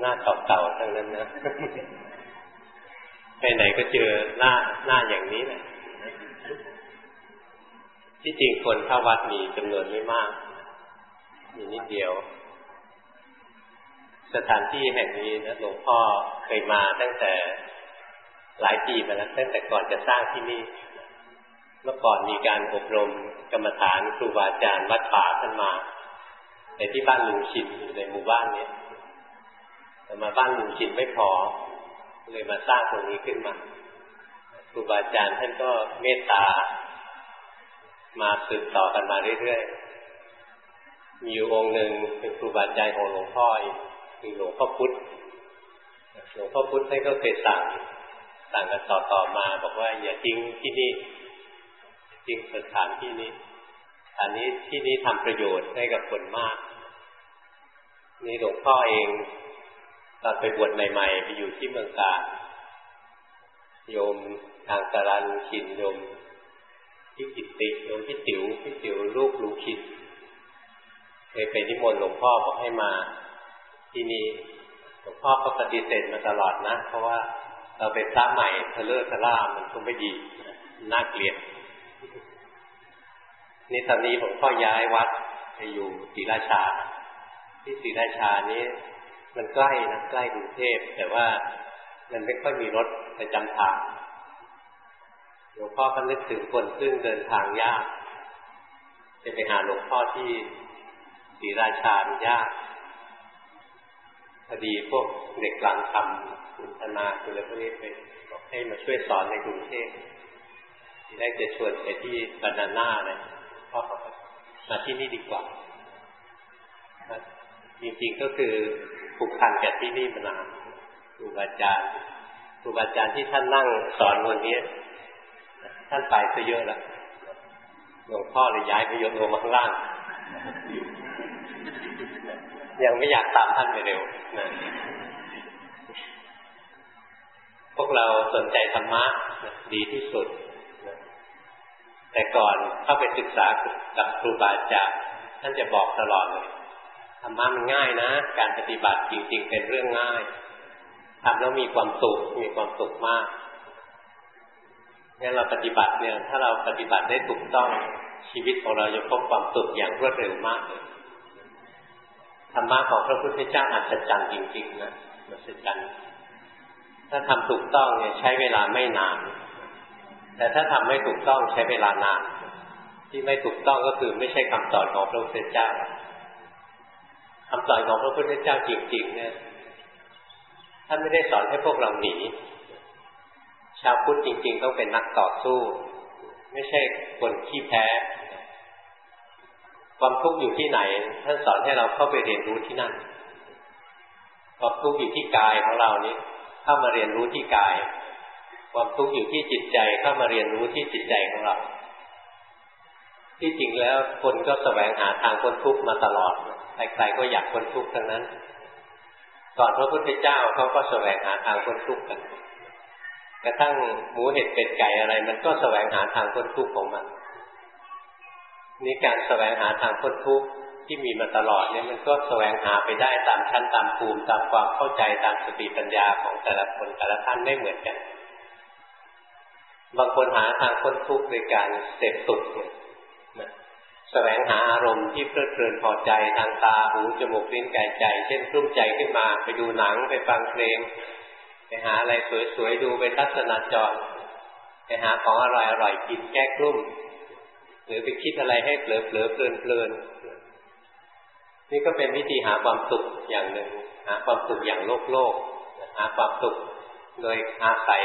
หน้าเก่าๆทั้งนั้นนะไปไหนก็เจอหน้าหน้าอย่างนี้แหละที่จริงคนเข้าวัดมีจำนวนไม่มาก มีนิดเดียว สถานที่แห่งนี้นะหลวงพ่อเคยมาตั้งแต่หลายปีมาแล้วตั้งแต่ก่อนจะสร้างที่นี่ เมื่อก่อนมีการอบรมกรรมฐานครูบาอาจารย์วัดป่าท่านมาแต่ที่บ้านลุงชินอยู่ในหมู่บ้านนี้ แต่มาบ้านลุงชินไม่พอ เลยมาสร้างตรงนี้ขึ้นมาครูบาอาจารย์ท่านก็เมตตา มาสืบต่อกันมาเรื่อยๆ มีอยู่องค์หนึ่งเป็นครูบาอาจารย์ของหลวงพ่อคือหลวงพ่อพุธหลวงพ่อพุธท่านก็เคยสั่งสั่งกันต่อๆมา บอกว่าอย่าทิ้งที่นี่ทิ้งสถานที่นี้อันนี้ที่นี้ทำประโยชน์ให้กับคนมาก นี่หลวงพ่อเอง ตอนไปบวชใหม่ๆ ไปอยู่ที่เมืองกาญโยมทางการันชินโยมที่กิตติโยมที่ติ๋วที่ติ๋วลูกลูกคิดเคยไปนิมนต์หลวงพ่อบอกให้มา ที่นี่หลวงพ่อก็ปฏิเสธมาตลอดนะ เพราะว่าเราเป็นพระใหม่เทะเลอะทล่ามันคงไม่ดีน่าเกลียดนี่ตอนนี้หลวงพ่อย้ายวัดไปอยู่ศรีราชา ที่ศรีราชานี้ มันใกล้นะใกล้กรุงเทพแต่ว่ามันไม่ค่อยมีรถไปจำทางหลวงพ่อก็นึกถึงคนซึ่งเดินทางยากจะไปหาหลวงพ่อที่ศรีราชามันยากพอดีพวกเด็กหลังทำคุณธนาคุณอะไรพวกนี้ไปบอกให้มาช่วยสอนในกรุงเทพที่แรกจะชวนไปที่บานาน่าเลยพ่อบอกมาที่นี่ดีกว่า จริงๆก็คือผูกพันกับที่นี่มานานครูบาอาจารย์ครูบาอาจารย์ที่ท่านนั่งสอนวันนี้ ท่านไปซะเยอะแล้วหลวงพ่อเลยย้ายไปยกลงมาข้างล่าง ยังไม่อยากตามท่านไปเร็วนะพวกเราสนใจธรรมะดีที่สุด แต่ก่อนเข้าไปศึกษากับครูบาอาจารย์ท่านจะบอกตลอดเลย ธรรมะมันง่ายนะ การปฏิบัติจริง ๆ เป็นเรื่องง่ายทำแล้วมีความสุขมีความสุขมากงั้นเราปฏิบัติเนี่ย ถ้าเราปฏิบัติได้ถูกต้องชีวิตของเราจะพบความสุขอย่างรวดเร็วมากเลยธรรมะของพระพุทธเจ้าอัศจรรย์จริง ๆ นะอัศจรรย์ถ้าทำถูกต้องเนี่ยใช้เวลาไม่นาน แต่ถ้าทำไม่ถูกต้องใช้เวลานาน ที่ไม่ถูกต้องก็คือไม่ใช่คำสอนของพระพุทธเจ้า คำสอนของพระพุทธเจ้าจริงๆเนี่ยท่านไม่ได้สอนให้พวกเราหนี ชาวพุทธจริง ๆ ต้องเป็นนักต่อสู้ ไม่ใช่คนขี้แพ้ ความทุกข์อยู่ที่ไหน ท่านสอนให้เราเข้าไปเรียนรู้ที่นั่นความทุกข์อยู่ที่กายของเรานี้เข้ามาเรียนรู้ที่กาย ความทุกข์อยู่ที่จิตใจเข้ามาเรียนรู้ที่จิตใจของเรา ที่จริงแล้วคนก็แสวงหาทางพ้นทุกข์มาตลอดใครๆก็อยากพ้นทุกข์ทั้งนั้นก่อนพระพุทธเจ้าเขาก็แสวงหาทางพ้นทุกข์กันกระทั่งหมูเห็ดเป็ดไก่อะไร มันก็แสวงหาทางพ้นทุกข์ของมันนี่การแสวงหาทางพ้นทุกข์ที่มีมาตลอดเนี่ยมันก็แสวงหาไปได้ตามชั้นตามภูมิตามความเข้าใจตามสติปัญญาของแต่ละคนแต่ละท่านไม่เหมือนกัน บางคนหาทางพ้นทุกข์โดยการเสพสุขเนี่ย แสวงหาอารมณ์ที่เพลิดเพลินพอใจทางตาหูจมูกลิ้นกายใจ เช่นรุ่มใจขึ้นมาไปดูหนังไปฟังเพลง ไปหาอะไรสวยๆดูไปทัศนจร ไปหาของอร่อยๆกินแก้กลุ่ม หรือไปคิดอะไรให้เผลอๆเพลินๆนี่ก็เป็นวิธีหาความสุขอย่างหนึ่ง หาความสุขอย่างโลกโลกหาความสุขโดยอาศัย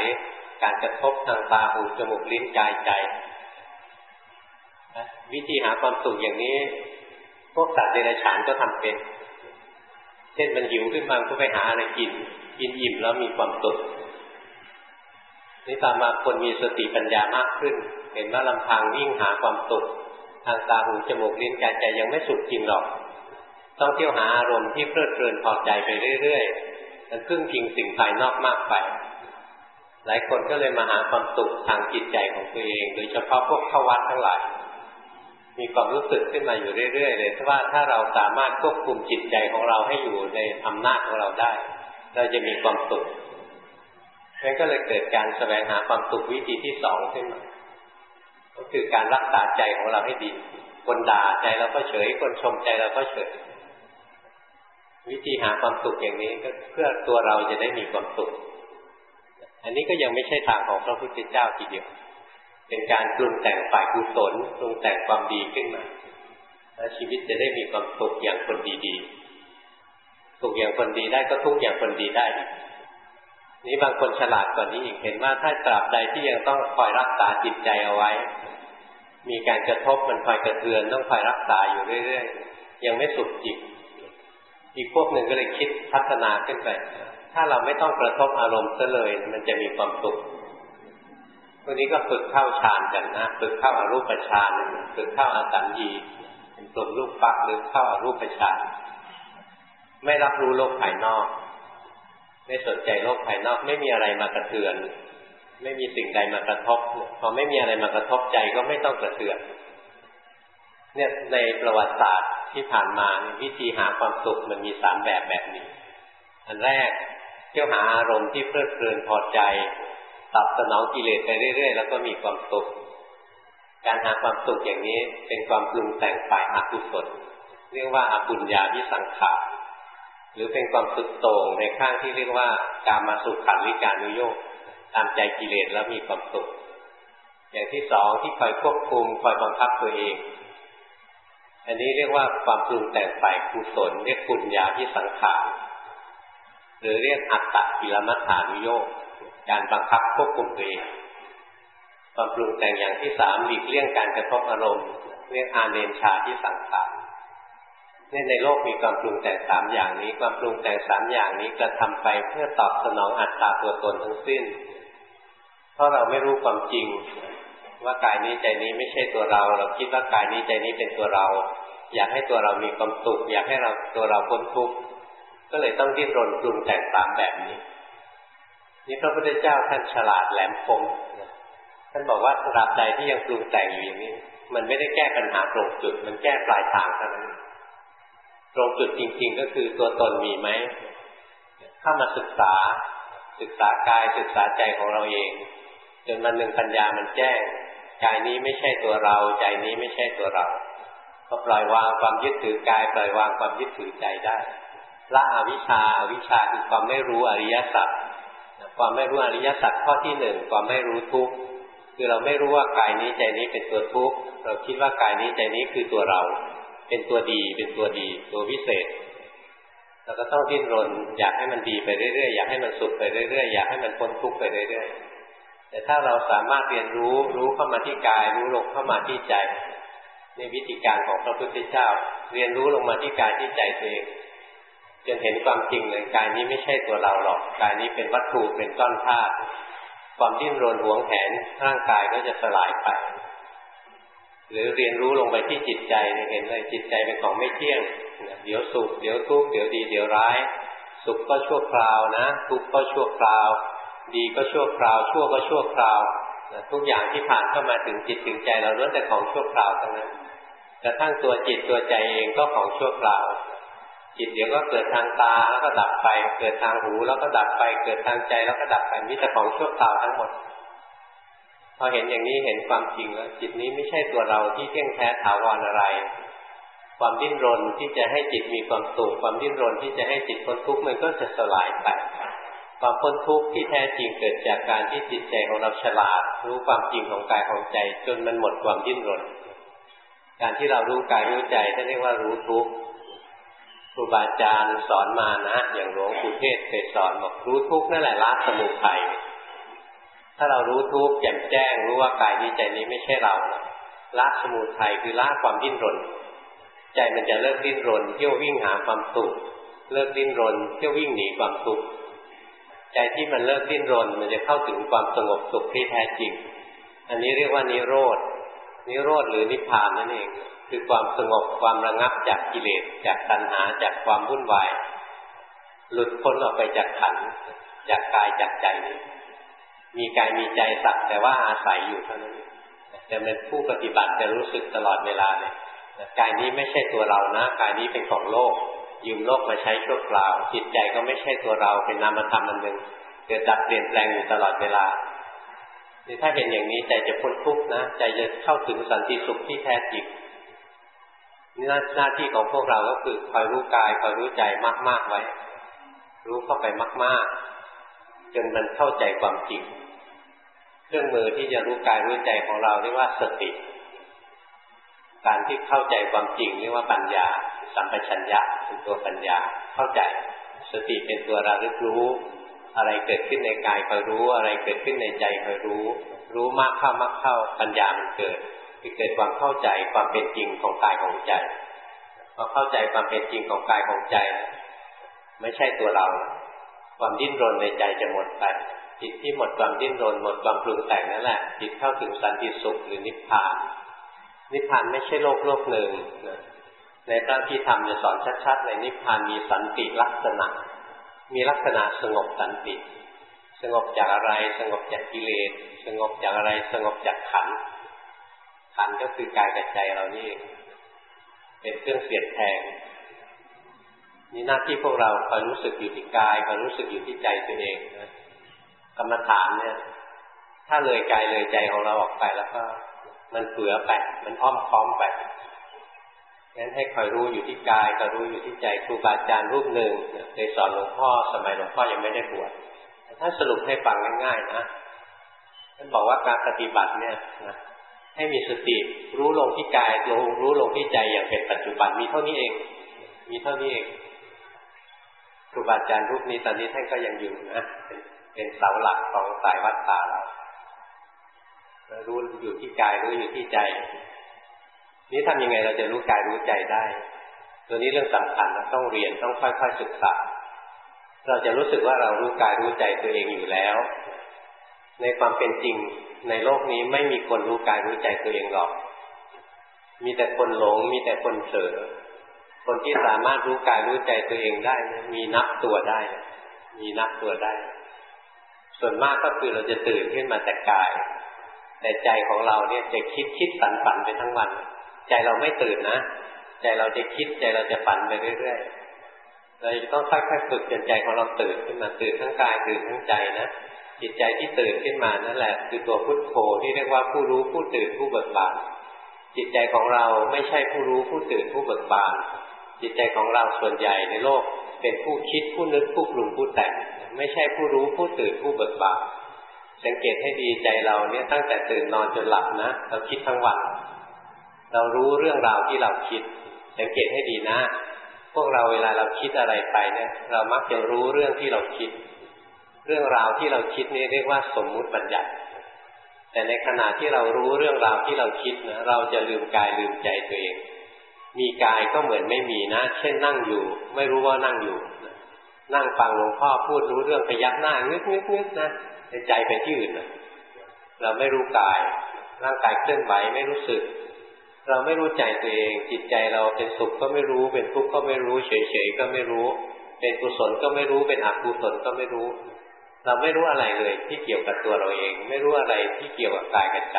การกระทบทางตาหูจมูกลิ้นกายใจ วิธีหาความสุขอย่างนี้ พวกสัตว์เดรัจฉานก็ทำเป็น เช่นมันหิวขึ้นมาก็ไปหาอะไรกิน กินอิ่มแล้วมีความสุขนี่ตามมาคนมีสติปัญญามากขึ้น เห็นว่าลำพังวิ่งหาความสุขทางตาหูจมูกลิ้นกายใจยังไม่สุขจริงหรอก ต้องเที่ยวหาอารมณ์ที่เพลิดเพลินพอใจไปเรื่อยๆมันพึ่งพิงสิ่งภายนอกมากไปหลายคนก็เลยมาหาความสุขทางจิตใจของตัวเอง โดยเฉพาะพวกเข้าวัดทั้งหลาย มีความรู้สึกขึ้นมาอยู่เรื่อยๆเลยว่าถ้าเราสามารถควบคุมจิตใจของเราให้อยู่ในอำนาจของเราได้ เราจะมีความสุขนั้นก็เลยเกิดการแสวงหาความสุขวิธีที่สองขึ้นมา ก็คือการรักษาใจของเราให้ดี คนด่าใจเราก็เฉย คนชมใจเราก็เฉย วิธีหาความสุขอย่างนี้ก็เพื่อตัวเราจะได้มีความสุข อันนี้ก็ยังไม่ใช่ทางของพระพุทธเจ้าทีเดียว เป็นการปรุงแต่งฝ่ายกุศลปรุงแต่งความดีขึ้นมา แล้วชีวิตจะได้มีความสุขอย่างคนดีๆสุขอย่างคนดีได้ก็ทุกอย่างคนดีได้ นี้บางคนฉลาดกว่านี้อีกเห็นว่าถ้าตราบใดที่ยังต้องคอยรักษาจิตใจเอาไว้ มีการกระทบมันคอยกระเทือนต้องคอยรักษาอยู่เรื่อยๆยังไม่สุขจิตอีกพวกหนึ่งก็เลยคิดพัฒนาขึ้นไป ถ้าเราไม่ต้องกระทบอารมณ์ซะเลย มันจะมีความสุข วันนี้ก็ฝึกเข้าฌานกันนะ ฝึกเข้าอารูปฌานฝึกเข้าอาสัญญีเป็นกลุ่มรูปปักหรือเข้าอารูปฌานไม่รับรู้โลกภายนอก ไม่สนใจโลกภายนอก ไม่มีอะไรมากระเทือน ไม่มีสิ่งใดมากระทบ พอไม่มีอะไรมากระทบใจก็ไม่ต้องกระเทือน เนี่ยในประวัติศาสตร์ที่ผ่านมาวิธีหาความสุขมันมีสามแบบแบบนี้ อันแรกเที่ยวหาอารมณ์ที่เพลิดเพลินพอใจ ตับสนองกิเลสไปเรื่อย ๆ แล้วก็มีความสุข การหาความสุขอย่างนี้เป็นความปรุงแต่งฝ่ายอกุศลเรียกว่าอาปุญญาวิสังขารหรือเป็นความสุดโต่งในข้างที่เรียกว่าการมาสุขขันลิการนุโยกตามใจกิเลสแล้วมีความสุข อย่างที่สองที่คอยควบคุมคอยบังคับตัวเอง อันนี้เรียกว่าความปรุงแต่งฝ่ายกุศลเรียกปุญญาที่สังขารหรือเรียกอัตตกิลมัฏฐานุโยก การบังคับควบคุมตัวเองความปรุงแต่งอย่างที่สามหลีกเลี่ยงการกระทบอารมณ์เรียกอาเนนชาที่สังขารนี่ในโลกมีความปรุงแต่งสามอย่างนี้ ความปรุงแต่งสามอย่างนี้กระทำไปเพื่อตอบสนองอัตตาตัวตนทั้งสิ้น เพราะเราไม่รู้ความจริง ว่ากายนี้ใจนี้ไม่ใช่ตัวเรา เราคิดว่ากายนี้ใจนี้เป็นตัวเรา อยากให้ตัวเรามีความสุขอยากให้เราตัวเราพ้นทุกข์ก็เลยต้องดิ้นรนปรุงแต่งสามแบบนี้ นี่พระพุทธเจ้าท่านฉลาดแหลมคมท่านบอกว่าตราบใดที่ยังปรุงแต่งอยู่อย่างนี้ มันไม่ได้แก้ปัญหาตรงจุด มันแก้ปลายทางเท่านั้นตรงจุดจริง ๆ ก็คือตัวตนมีไหมเข้ามาศึกษา ศึกษากายศึกษาใจของเราเองจนมันหนึ่งปัญญามันแจ้งกายนี้ไม่ใช่ตัวเรา ใจนี้ไม่ใช่ตัวเราก็ปล่อยวางความยึดถือกาย ปล่อยวางความยึดถือใจได้ละอวิชชาอวิชชาคือความไม่รู้อริยสัจ ความไม่รู้อริยสัจข้อที่หนึ่งความไม่รู้ทุกข์คือเราไม่รู้ว่ากายนี้ใจนี้เป็นตัวทุกข์เราคิดว่ากายนี้ใจนี้คือตัวเรา เป็นตัวดี เป็นตัวดี ตัววิเศษเราก็ต้องดิ้นรนอยากให้มันดีไปเรื่อยๆอยากให้มันสุขไปเรื่อยๆอยากให้มันพ้นทุกข์ไปเรื่อยๆแต่ถ้าเราสามารถเรียนรู้รู้เข้ามาที่กาย รู้ลงเข้ามาที่ใจ ในวิธีการของพระพุทธเจ้า เรียนรู้ลงมาที่กายที่ใจตัวเอง จนเห็นความจริงเลยกายนี้ไม่ใช่ตัวเราหรอกกายนี้เป็นวัตถุเป็นก้อนธาตุความดิ้นรนหวงแหนร่างกายก็จะสลายไป หรือเรียนรู้ลงไปที่จิตใจเห็นเลยจิตใจเป็นของไม่เที่ยง เดี๋ยวสุขเดี๋ยวทุกข์เดี๋ยวดีเดี๋ยวร้าย สุขก็ชั่วคราวนะ ทุกข์ก็ชั่วคราว ดีก็ชั่วคราว ชั่วก็ชั่วคราวทุกอย่างที่ผ่านเข้ามาถึงจิตถึงใจเราล้วนแต่ของชั่วคราวทั้งนั้นกระทั่งตัวจิตตัวใจเองก็ของชั่วคราว จิตเดี๋ยวก็เกิดทางตาแล้วก็ดับไป เกิดทางหูแล้วก็ดับไป เกิดทางใจแล้วก็ดับไปมีแต่ของชั่วคราวทั้งหมด พอเห็นอย่างนี้เห็นความจริงแล้วจิตนี้ไม่ใช่ตัวเราที่เที่ยงแท้ถาวรอะไร ความดิ้นรนที่จะให้จิตมีความสุขความดิ้นรนที่จะให้จิตพ้นทุกข์มันก็จะสลายไปความพ้นทุกข์ที่แท้จริงเกิดจากการที่จิตใจของเราฉลาด รู้ความจริงของกายของใจ จนมันหมดความดิ้นรน การที่เรารู้กายรู้ใจท่านเรียกว่ารู้ทุกข์ รูบาอาจารย์สอนมานะ อย่างหลวงปู่เทศเคยสอนบอกรู้ทุกนั่นแหละละสมุทัยถ้าเรารู้ทุกข์แจ่มแจ้งรู้ว่ากายนี้ใจนี้ไม่ใช่เราละสมุทัยคือละความดิ้นรน ใจมันจะเลิกดิ้นรน เที่ยววิ่งหาความสุขเลิกดิ้นรน เที่ยววิ่งหนีความสุขใจที่มันเลิกดิ้นรน มันจะเข้าถึงความสงบสุขที่แท้จริง อันนี้เรียกว่านิโรธ นิโรธหรือนิพพานนั่นเอง คือความสงบความระงับจากกิเลสจากตัณหาจากความวุ่นวาย หลุดพ้นออกไปจากขันจากกายจากใจนี้มีกายมีใจสักแต่ว่าอาศัยอยู่เท่านั้นแต่เป็นผู้ปฏิบัติจะรู้สึกตลอดเวลาเลยกายนี้ไม่ใช่ตัวเรานะกายนี้เป็นของโลก ยืมโลกมาใช้ชั่วคราวจิตใจก็ไม่ใช่ตัวเราเป็นนามธรรมอันหนึ่งเกิดดับเปลี่ยนแปลงอยู่ตลอดเวลา ถ้าเห็นอย่างนี้ใจจะพ้นทุกข์นะใจจะเข้าถึงสันติสุขที่แท้จริงนี่หน้าที่ของพวกเราก็คือคอยรู้กายคอยรู้ใจมากๆไว้ รู้เข้าไปมาก ๆ จนมันเข้าใจความจริง เครื่องมือที่จะรู้กายรู้ใจของเราเรียกว่าสติ การที่เข้าใจความจริงเรียกว่าปัญญา สัมปชัญญะเป็นตัวปัญญาเข้าใจ สติเป็นตัวระลึกรู้ อะไรเกิดขึ้นในกายคอยรู้ อะไรเกิดขึ้นในใจคอยรู้ รู้มากเข้ามากเข้าปัญญามันเกิดคือเกิดความเข้าใจความเป็นจริงของกายของใจพอเข้าใจความเป็นจริงของกายของใจ ไม่ใช่ตัวเรา ความดิ้นรนในใจจะหมดไปจิตที่หมดความดิ้นรนหมดความปรุงแต่งนั่นแหละจิตเข้าถึงสันติสุขหรือนิพพาน นิพพานไม่ใช่โลกโลกหนึ่งในพระพิธรรมจะสอนชัดๆในนิพพานมีสันติลักษณะ มีลักษณะสงบสันติ สงบจากอะไร สงบจากกิเลส สงบจากอะไร สงบจากขัน ขันก็คือกายกับใจเรานี่ เป็นเครื่องเสียดแทงนี่หน้าที่พวกเราคอยรู้สึกอยู่ที่กายคอยรู้สึกอยู่ที่ใจตัวเองนะกรรมฐานเนี่ย ถ้าเลยกายเลยใจของเราออกไปแล้วก็ มันเปื่อไป มันอ้อมค้อมไป งั้นให้คอยรู้อยู่ที่กายก็รู้อยู่ที่ใจครูบาอาจารย์รูปหนึ่งเคยสอนหลวงพ่อสมัยหลวงพ่อยังไม่ได้บวชถ้าสรุปให้ฟังง่ายๆนะท่านบอกว่าการปฏิบัติเนี่ยนะให้มีสติรู้ลงที่กายลงรู้ลงที่ใจอย่างเป็นปัจจุบันมีเท่านี้เอง มีเท่านี้เองครูบาอาจารย์รูปนี้ตอนนี้ท่านก็ยังอยู่นะเป็นเป็นเสาหลักของสายวัดป่าเรารู้อยู่ที่กายรู้อยู่ที่ใจ นี้ทำยังไงเราจะรู้กายรู้ใจได้ ตัวนี้เรื่องสำคัญเราต้องเรียนต้องค่อยๆศึกษา เราจะรู้สึกว่าเรารู้กายรู้ใจตัวเองอยู่แล้ว ในความเป็นจริงในโลกนี้ไม่มีคนรู้กายรู้ใจตัวเองหรอก มีแต่คนหลง มีแต่คนเผลอคนที่สามารถรู้กายรู้ใจตัวเองได้มีนับตัวได้ มีนับตัวได้ ส่วนมากก็คือเราจะตื่นขึ้นมาแต่กาย แต่ใจของเราเนี่ยจะคิดคิดฝันฝันไปทั้งวัน ใจเราไม่ตื่นนะใจเราจะคิดใจเราจะฝันไปเรื่อยๆเราต้องค่อยๆฝึกจนใจของเราตื่นขึ้นมาตื่นทั้งกายตื่นทั้งใจนะจิตใจที่ตื่นขึ้นมานั่นแหละ คือตัวพุทโธที่เรียกว่าผู้รู้ผู้ตื่นผู้เบิกบานจิตใจของเราไม่ใช่ผู้รู้ผู้ตื่นผู้เบิกบานจิตใจของเราส่วนใหญ่ในโลก เป็นผู้คิดผู้นึกผู้ปรุงผู้แต่งไม่ใช่ผู้รู้ผู้ตื่นผู้เบิกบานสังเกตให้ดีใจเราเนี่ยตั้งแต่ตื่นนอนจนหลับนะเราคิดทั้งวัน เรารู้เรื่องราวที่เราคิด สังเกตให้ดีนะ พวกเราเวลาเราคิดอะไรไปเนี่ย เรามักจะรู้เรื่องที่เราคิด เรื่องราวที่เราคิดนี่เรียกว่าสมมุติบัญญัติ แต่ในขณะที่เรารู้เรื่องราวที่เราคิดนะเราจะลืมกายลืมใจตัวเอง มีกายก็เหมือนไม่มีนะ เช่นนั่งอยู่ ไม่รู้ว่านั่งอยู่ นั่งฟังหลวงพ่อพูดรู้เรื่องไปยักหน้างึกงึกงึกนะในใจไปที่อื่นนะเราไม่รู้กาย ร่างกายเคลื่อนไหวไม่รู้สึก เราไม่รู้ใจตัวเอง จิตใจเราเป็นสุขก็ไม่รู้ เป็นทุกข์ก็ไม่รู้ เฉยๆก็ไม่รู้ เป็นกุศลก็ไม่รู้ เป็นอกุศลก็ไม่รู้ เราไม่รู้อะไรเลย ที่เกี่ยวกับตัวเราเอง ไม่รู้อะไรที่เกี่ยวกับกายกับใจ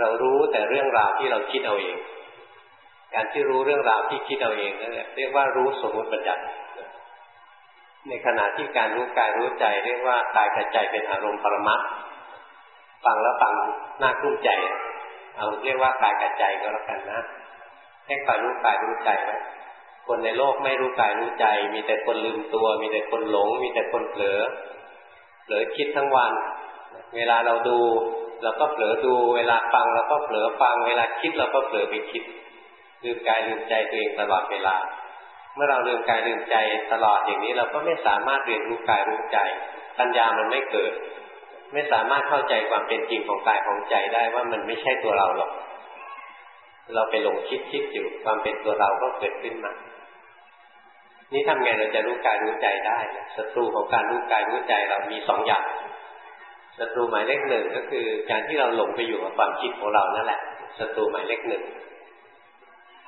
เรารู้แต่เรื่องราวที่เราคิดเอาเอง การที่รู้เรื่องราวที่คิดเอาเองนั่นแหละเรียกว่ารู้สมมติปัญญัติในขณะที่การรู้กายรู้ใจเรียกว่ากายกับใจเป็นอารมณ์ปรมัตฟังแล้วฟังน่ากลุ้มใจ เอาเรียกว่ากายกับใจก็แล้วกันนะให้คอยรู้กายรู้ใจไว้คนในโลกไม่รู้กายรู้ใจ มีแต่คนลืมตัว มีแต่คนหลง มีแต่คนเผลอเผลอคิดทั้งวัน เวลาเราดูเราก็เผลอดู เวลาฟังเราก็เผลอฟัง เวลาคิดเราก็เผลอไปคิดลืมกายลืมใจตัวเองตลอดเวลา เมื่อเราลืมกายลืมใจตลอดอย่างนี้ เราก็ไม่สามารถเรียนรู้กายรู้ใจ ปัญญามันไม่เกิด ไม่สามารถเข้าใจความเป็นจริงของกายของใจได้ว่ามันไม่ใช่ตัวเราหรอก เราไปหลงคิดคิดอยู่ความเป็นตัวเราก็เกิดขึ้นมา นี่ทำไงเราจะรู้กายรู้ใจได้ศัตรูของการรู้กายรู้ใจเรามีสองอย่างศัตรูหมายเลขหนึ่งก็คือ การที่เราหลงไปอยู่กับความคิดของเรานั่นแหละศัตรูหมายเลขหนึ่ง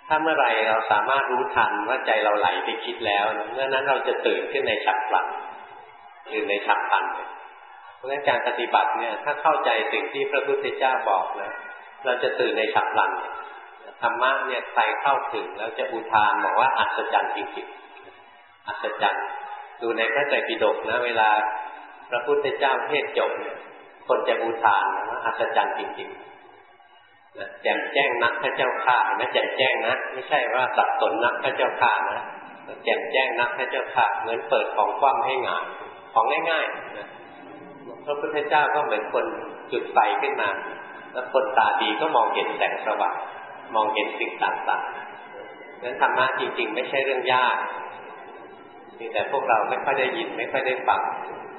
ถ้าเมื่อไรเราสามารถรู้ทันว่าใจเราไหลไปคิดแล้วเมื่อนั้นเราจะตื่นขึ้นในฉับพลันหรือในฉับพลันเราะฉะนั้นการปฏิบัติเนี่ยถ้าเข้าใจสิ่งที่พระพุทธเจ้าบอกนะเราจะตื่นในฉับพลันธรรมะเนี่ยใครเข้าถึงแล้วจะอุทานบอกว่าอัศจรรย์จริงๆอัศจรรย์ดูในพระไตรปิฎกนะ เวลาพระพุทธเจ้าเทศจบคนจะอุทานว่าอัศจรรย์จริงๆนะแจ่มแจ้งนักพระเจ้าข่านะแจ่มแจ้งนะไม่ใช่ว่าสับสนนักพระเจ้าข่านะแจ่มแจ้งนักพระเจ้าข่าเหมือนเปิดของคว่ำให้งานของง่ายๆนะ พระพุทธเจ้าก็เหมือนคนจุดไฟขึ้นมา แล้วคนตาดีก็มองเห็นแสงสว่างมองเห็นสิ่งต่างๆนั้นธรรมะจริง ๆ ไม่ใช่เรื่องยากแต่พวกเราไม่ค่อยได้ยินไม่ค่อยได้ฟัง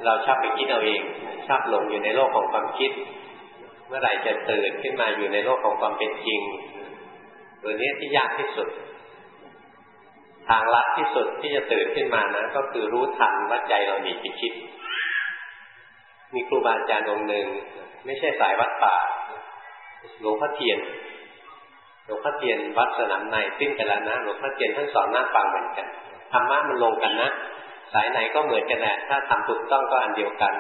เราชอบไปคิดเอาเองชอบหลงอยู่ในโลกของความคิด เมื่อไหร่จะตื่นขึ้นมาอยู่ในโลกของความเป็นจริงตัวนี้ที่ยากที่สุด ทางลัดที่สุดที่จะตื่นขึ้นมานะก็คือรู้ทันว่าใจเราหนีไปคิด มีครูบาอาจารย์องค์หนึ่งไม่ใช่สายวัดป่าหลวงพ่อเทียนหลวงพ่อเทียนวัดสนามในสิ้นไปแล้วนะหลวงพ่อเทียนท่านสอนหน้าฟังเหมือนกันธรรมะมันลงกันนะสายไหนก็เหมือนกันแหละถ้าทำถูกต้องก็อันเดียวกัน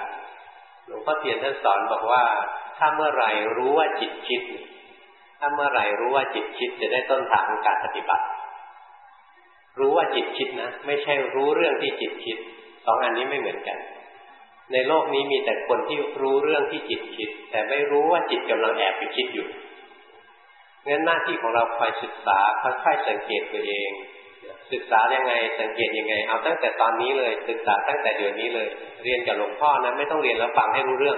หลวงพ่อเทียนท่านสอนบอกว่า ถ้าเมื่อไรรู้ว่าจิตคิด ถ้าเมื่อไรรู้ว่าจิตคิดจะได้ต้นทางของการปฏิบัติ รู้ว่าจิตคิดนะ ไม่ใช่รู้เรื่องที่จิตคิดสองอันนี้ไม่เหมือนกัน ในโลกนี้มีแต่คนที่รู้เรื่องที่จิตคิด แต่ไม่รู้ว่าจิตกำลังแอบไปคิดอยู่งั้นหน้าที่ของเราคอยศึกษาค่อยๆสังเกตตัวเอง ศึกษายังไงสังเกตยังไง เอาตั้งแต่ตอนนี้เลย ศึกษาตั้งแต่เดี๋ยวนี้เลย เรียนกับหลวงพ่อนะไม่ต้องเรียนแล้วฟังให้รู้เรื่อง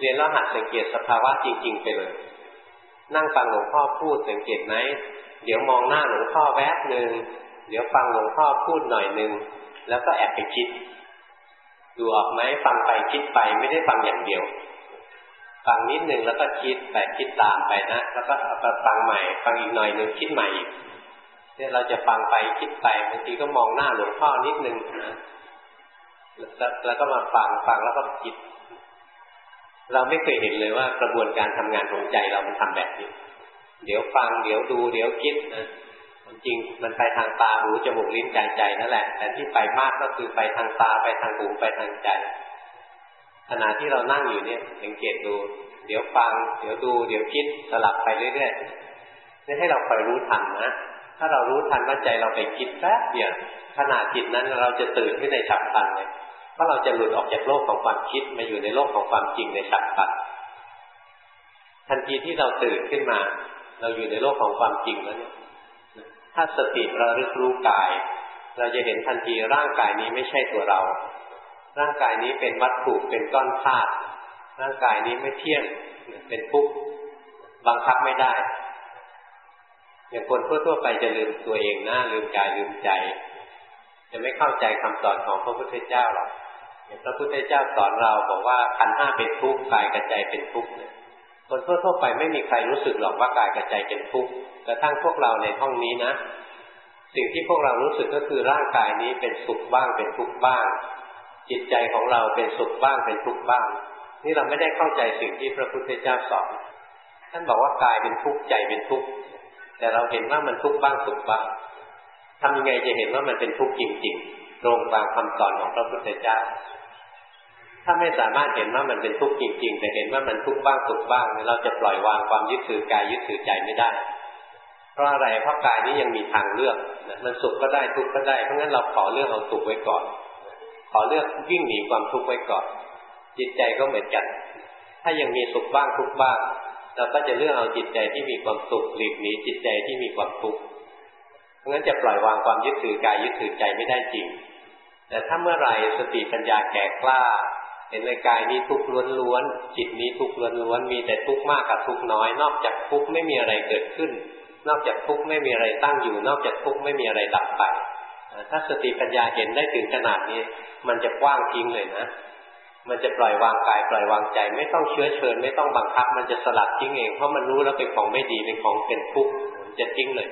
เรียนแล้วหัดสังเกตสภาวะจริง ๆ ไปเลย นั่งฟังหลวงพ่อพูดสังเกตไหมเดี๋ยวมองหน้าหลวงพ่อแวบหนึ่งเดี๋ยวฟังหลวงพ่อพูดหน่อยหนึ่งแล้วก็แอบไปคิด ดูออกไหมฟังไปคิดไปไม่ได้ฟังอย่างเดียว ฟังนิดหนึ่งแล้วก็คิดแต่คิดตามไปนะแล้วก็ฟังใหม่ ฟังอีกหน่อยหนึ่งคิดใหม่อีกเนี่ยเราจะฟังไปคิดไปบางทีก็มองหน้าหลวงพ่อนิดนึงนะแล้วก็มาฟังฟังแล้วก็คิด เราไม่เคยเห็นเลยว่ากระบวนการทำงานของใจเรามันทำแบบนี้ เดี๋ยวฟัง เดี๋ยวดู เดี๋ยวคิดนะ จริงมันไปทางตาหูจมูกลิ้นกายใจนั่นแหละ แต่ที่ไปมากก็คือไปทางตาไปทางหูไปทางใจ ขณะที่เรานั่งอยู่เนี่ยสังเกตดู เดี๋ยวฟัง เดี๋ยวดู เดี๋ยวคิดสลับไปเรื่อยๆนี่ให้เราคอยรู้ทันนะถ้าเรารู้ทันว่าใจเราไปคิดแป๊บเดียวขณะจิตนั้นเราจะตื่นขึ้นในฉับพลันเลยเพราะเราจะหลุดออกจากโลกของความคิดมาอยู่ในโลกของความจริงในฉับพลันทันทีที่เราตื่นขึ้นมา เราอยู่ในโลกของความจริงแล้วเนี่ย ถ้าสติระลึกรู้กาย เราจะเห็นทันทีร่างกายนี้ไม่ใช่ตัวเรา ร่างกายนี้เป็นวัตถุเป็นก้อนธาตุร่างกายนี้ไม่เที่ยงเป็นทุกข์บังคับไม่ได้ อย่างคนทั่วๆไปจะลืมตัวเองนะลืมกายลืมใจ จะไม่เข้าใจคำสอนของพระพุทธเจ้าหรอกอย่างพระพุทธเจ้าสอนเราบอกว่าขันห้าเป็นทุกข์กายกับใจเป็นทุกข์เนี่ย คนทั่วๆไปไม่มีใครรู้สึกหรอกว่ากายกับใจเป็นทุกข์กระทั่งพวกเราในห้องนี้นะ สิ่งที่พวกเรารู้สึกก็คือร่างกายนี้เป็นสุขบ้างเป็นทุกข์บ้าง จิตใจของเราเป็นสุขบ้างเป็นทุกข์บ้าง นี่เราไม่ได้เข้าใจสิ่งที่พระพุทธเจ้าสอนท่านบอกว่ากายเป็นทุกข์ใจเป็นทุกข์แต่เราเห็นว่ามันทุกข์บ้างสุขบ้างทำยังไงจะเห็นว่ามันเป็นทุกข์จริงๆตรงตามคำสอนของพระพุทธเจ้า ถ้าไม่สามารถเห็นว่ามันเป็นทุกข์จริง ๆ แต่เห็นว่ามันทุกข์บ้างสุขบ้างเราจะปล่อยวางความยึดถือกายยึดถือใจไม่ได้ เพราะอะไรเพราะกายนี้ยังมีทางเลือกมันสุขก็ได้ทุกข์ก็ได้เพราะงั้นเราขอเลือกเอาสุขไว้ก่อน ขอเลือกวิ่งหนีความทุกข์ไว้ก่อน จิตใจก็เหมือนกัน ถ้ายังมีสุขบ้างทุกข์บ้างเราก็จะเลือกเอาจิตใจที่มีความสุขหลีกหนีจิตใจที่มีความทุกข์เพราะงั้นจะปล่อยวางความยึดถือกายยึดถือใจไม่ได้จริง แต่ถ้าเมื่อไหร่สติปัญญาแก่กล้า เห็นในกายนี้ทุกข์ล้วนๆจิตนี้ทุกข์ล้วนๆมีแต่ทุกข์มากกับทุกข์น้อย นอกจากทุกข์ไม่มีอะไรเกิดขึ้น นอกจากทุกข์ไม่มีอะไรตั้งอยู่ นอกจากทุกข์ไม่มีอะไรดับไปถ้าสติปัญญาเห็นได้ถึงขนาดนี้ มันจะกว้างทิ้งเลยนะมันจะปล่อยวางกายปล่อยวางใจ ไม่ต้องเชื้อเชิญ ไม่ต้องบังคับ มันจะสลัดทิ้งเองเพราะมันรู้แล้วเป็นของไม่ดีเป็นของเป็นทุกข์จะทิ้งเลย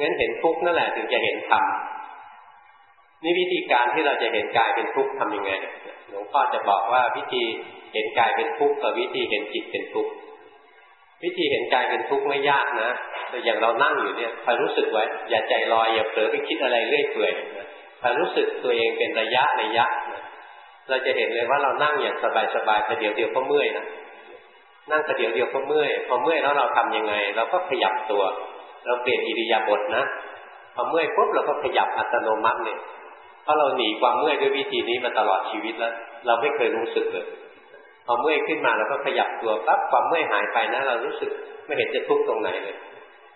งั้นเห็นทุกข์นั่นแหละถึงจะเห็นธรรมนี่วิธีการที่เราจะเห็นกายเป็นทุกข์ทำยังไง หลวงพ่อจะบอกว่าวิธีเห็นกายเป็นทุกข์กับวิธีเห็นจิตเป็นทุกข์วิธีเห็นกายเป็นทุกข์ไม่ยากนะแต่อย่างเรานั่งอยู่เนี่ยคอยรู้สึกไว้ อย่าใจลอยอย่าเผลอไปคิดอะไรเรื่อยเปื่อยคอยรู้สึกตัวเองเป็นระยะระยะเราจะเห็นเลยว่าเรานั่งอย่างสบายๆแต่เดียวเดียวก็เมื่อยนะนั่งแต่เดียวเดียวก็เมื่อยพอเมื่อยแล้วเราทํำยังไง เราก็ขยับตัว เราเปลี่ยนอิริยาบถนะพอเมื่อยปุ๊บเราก็ขยับอัตโนมัติเลย ราะเราหนีความเมื่อยด้วยวิธีนี้มาตลอดชีวิตแล้ว เราไม่เคยรู้สึกเลยพอเมื่อยขึ้นมาเราก็ขยับตัวปั๊บความเมื่อยหายไปนะ เรารู้สึกไม่เห็นจะทุกข์ตรงไหนเลย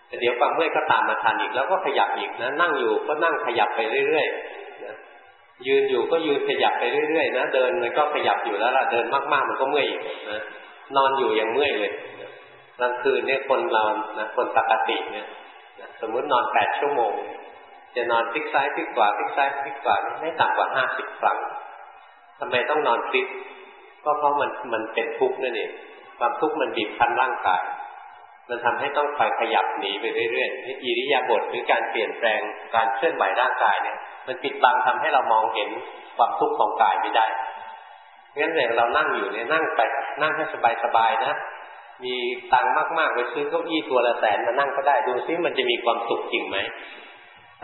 แต่เดี๋ยวความเมื่อยก็ตามมาทันอีกแล้วก็ขยับอีกนะ นั่งอยู่ก็นั่งขยับไปเรื่อยๆนะยืนอยู่ก็ยืนขยับไปเรื่อยๆนะเดินมันก็ขยับอยู่แล้วล่ะเดินมากๆมันก็เมื่อยอีกนะนอนอยู่ยังเมื่อยเลยกลางคืนเนี่ยคนเรานะคนปกติเนี่ยสมมุตินอนแปดชั่วโมง จะนอนพลิกซ้ายพลิกขวาพลิกซ้ายพลิกขวาไม่ต่ำกว่าห้าสิบครั้งทำไมต้องนอนพลิกก็เพราะมันมันเป็นทุกข์นั่นเองความทุกข์มันบีบคั้นร่างกาย มันทำให้ต้องคอยขยับหนีไปเรื่อยๆนี่อิริยาบถหรือการเปลี่ยนแปลงการเคลื่อนไหวร่างกายเนี่ย มันปิดบังทำให้เรามองเห็นความทุกข์ของกายไม่ได้งั้นเลยเรานั่งอยู่เนี่ยนั่งไปนั่งให้สบายๆนะมีตังค์มากๆไปซื้อเก้าอี้ตัวละแสนมานั่งก็ได้ดูซิมันจะมีความสุขจริงไหม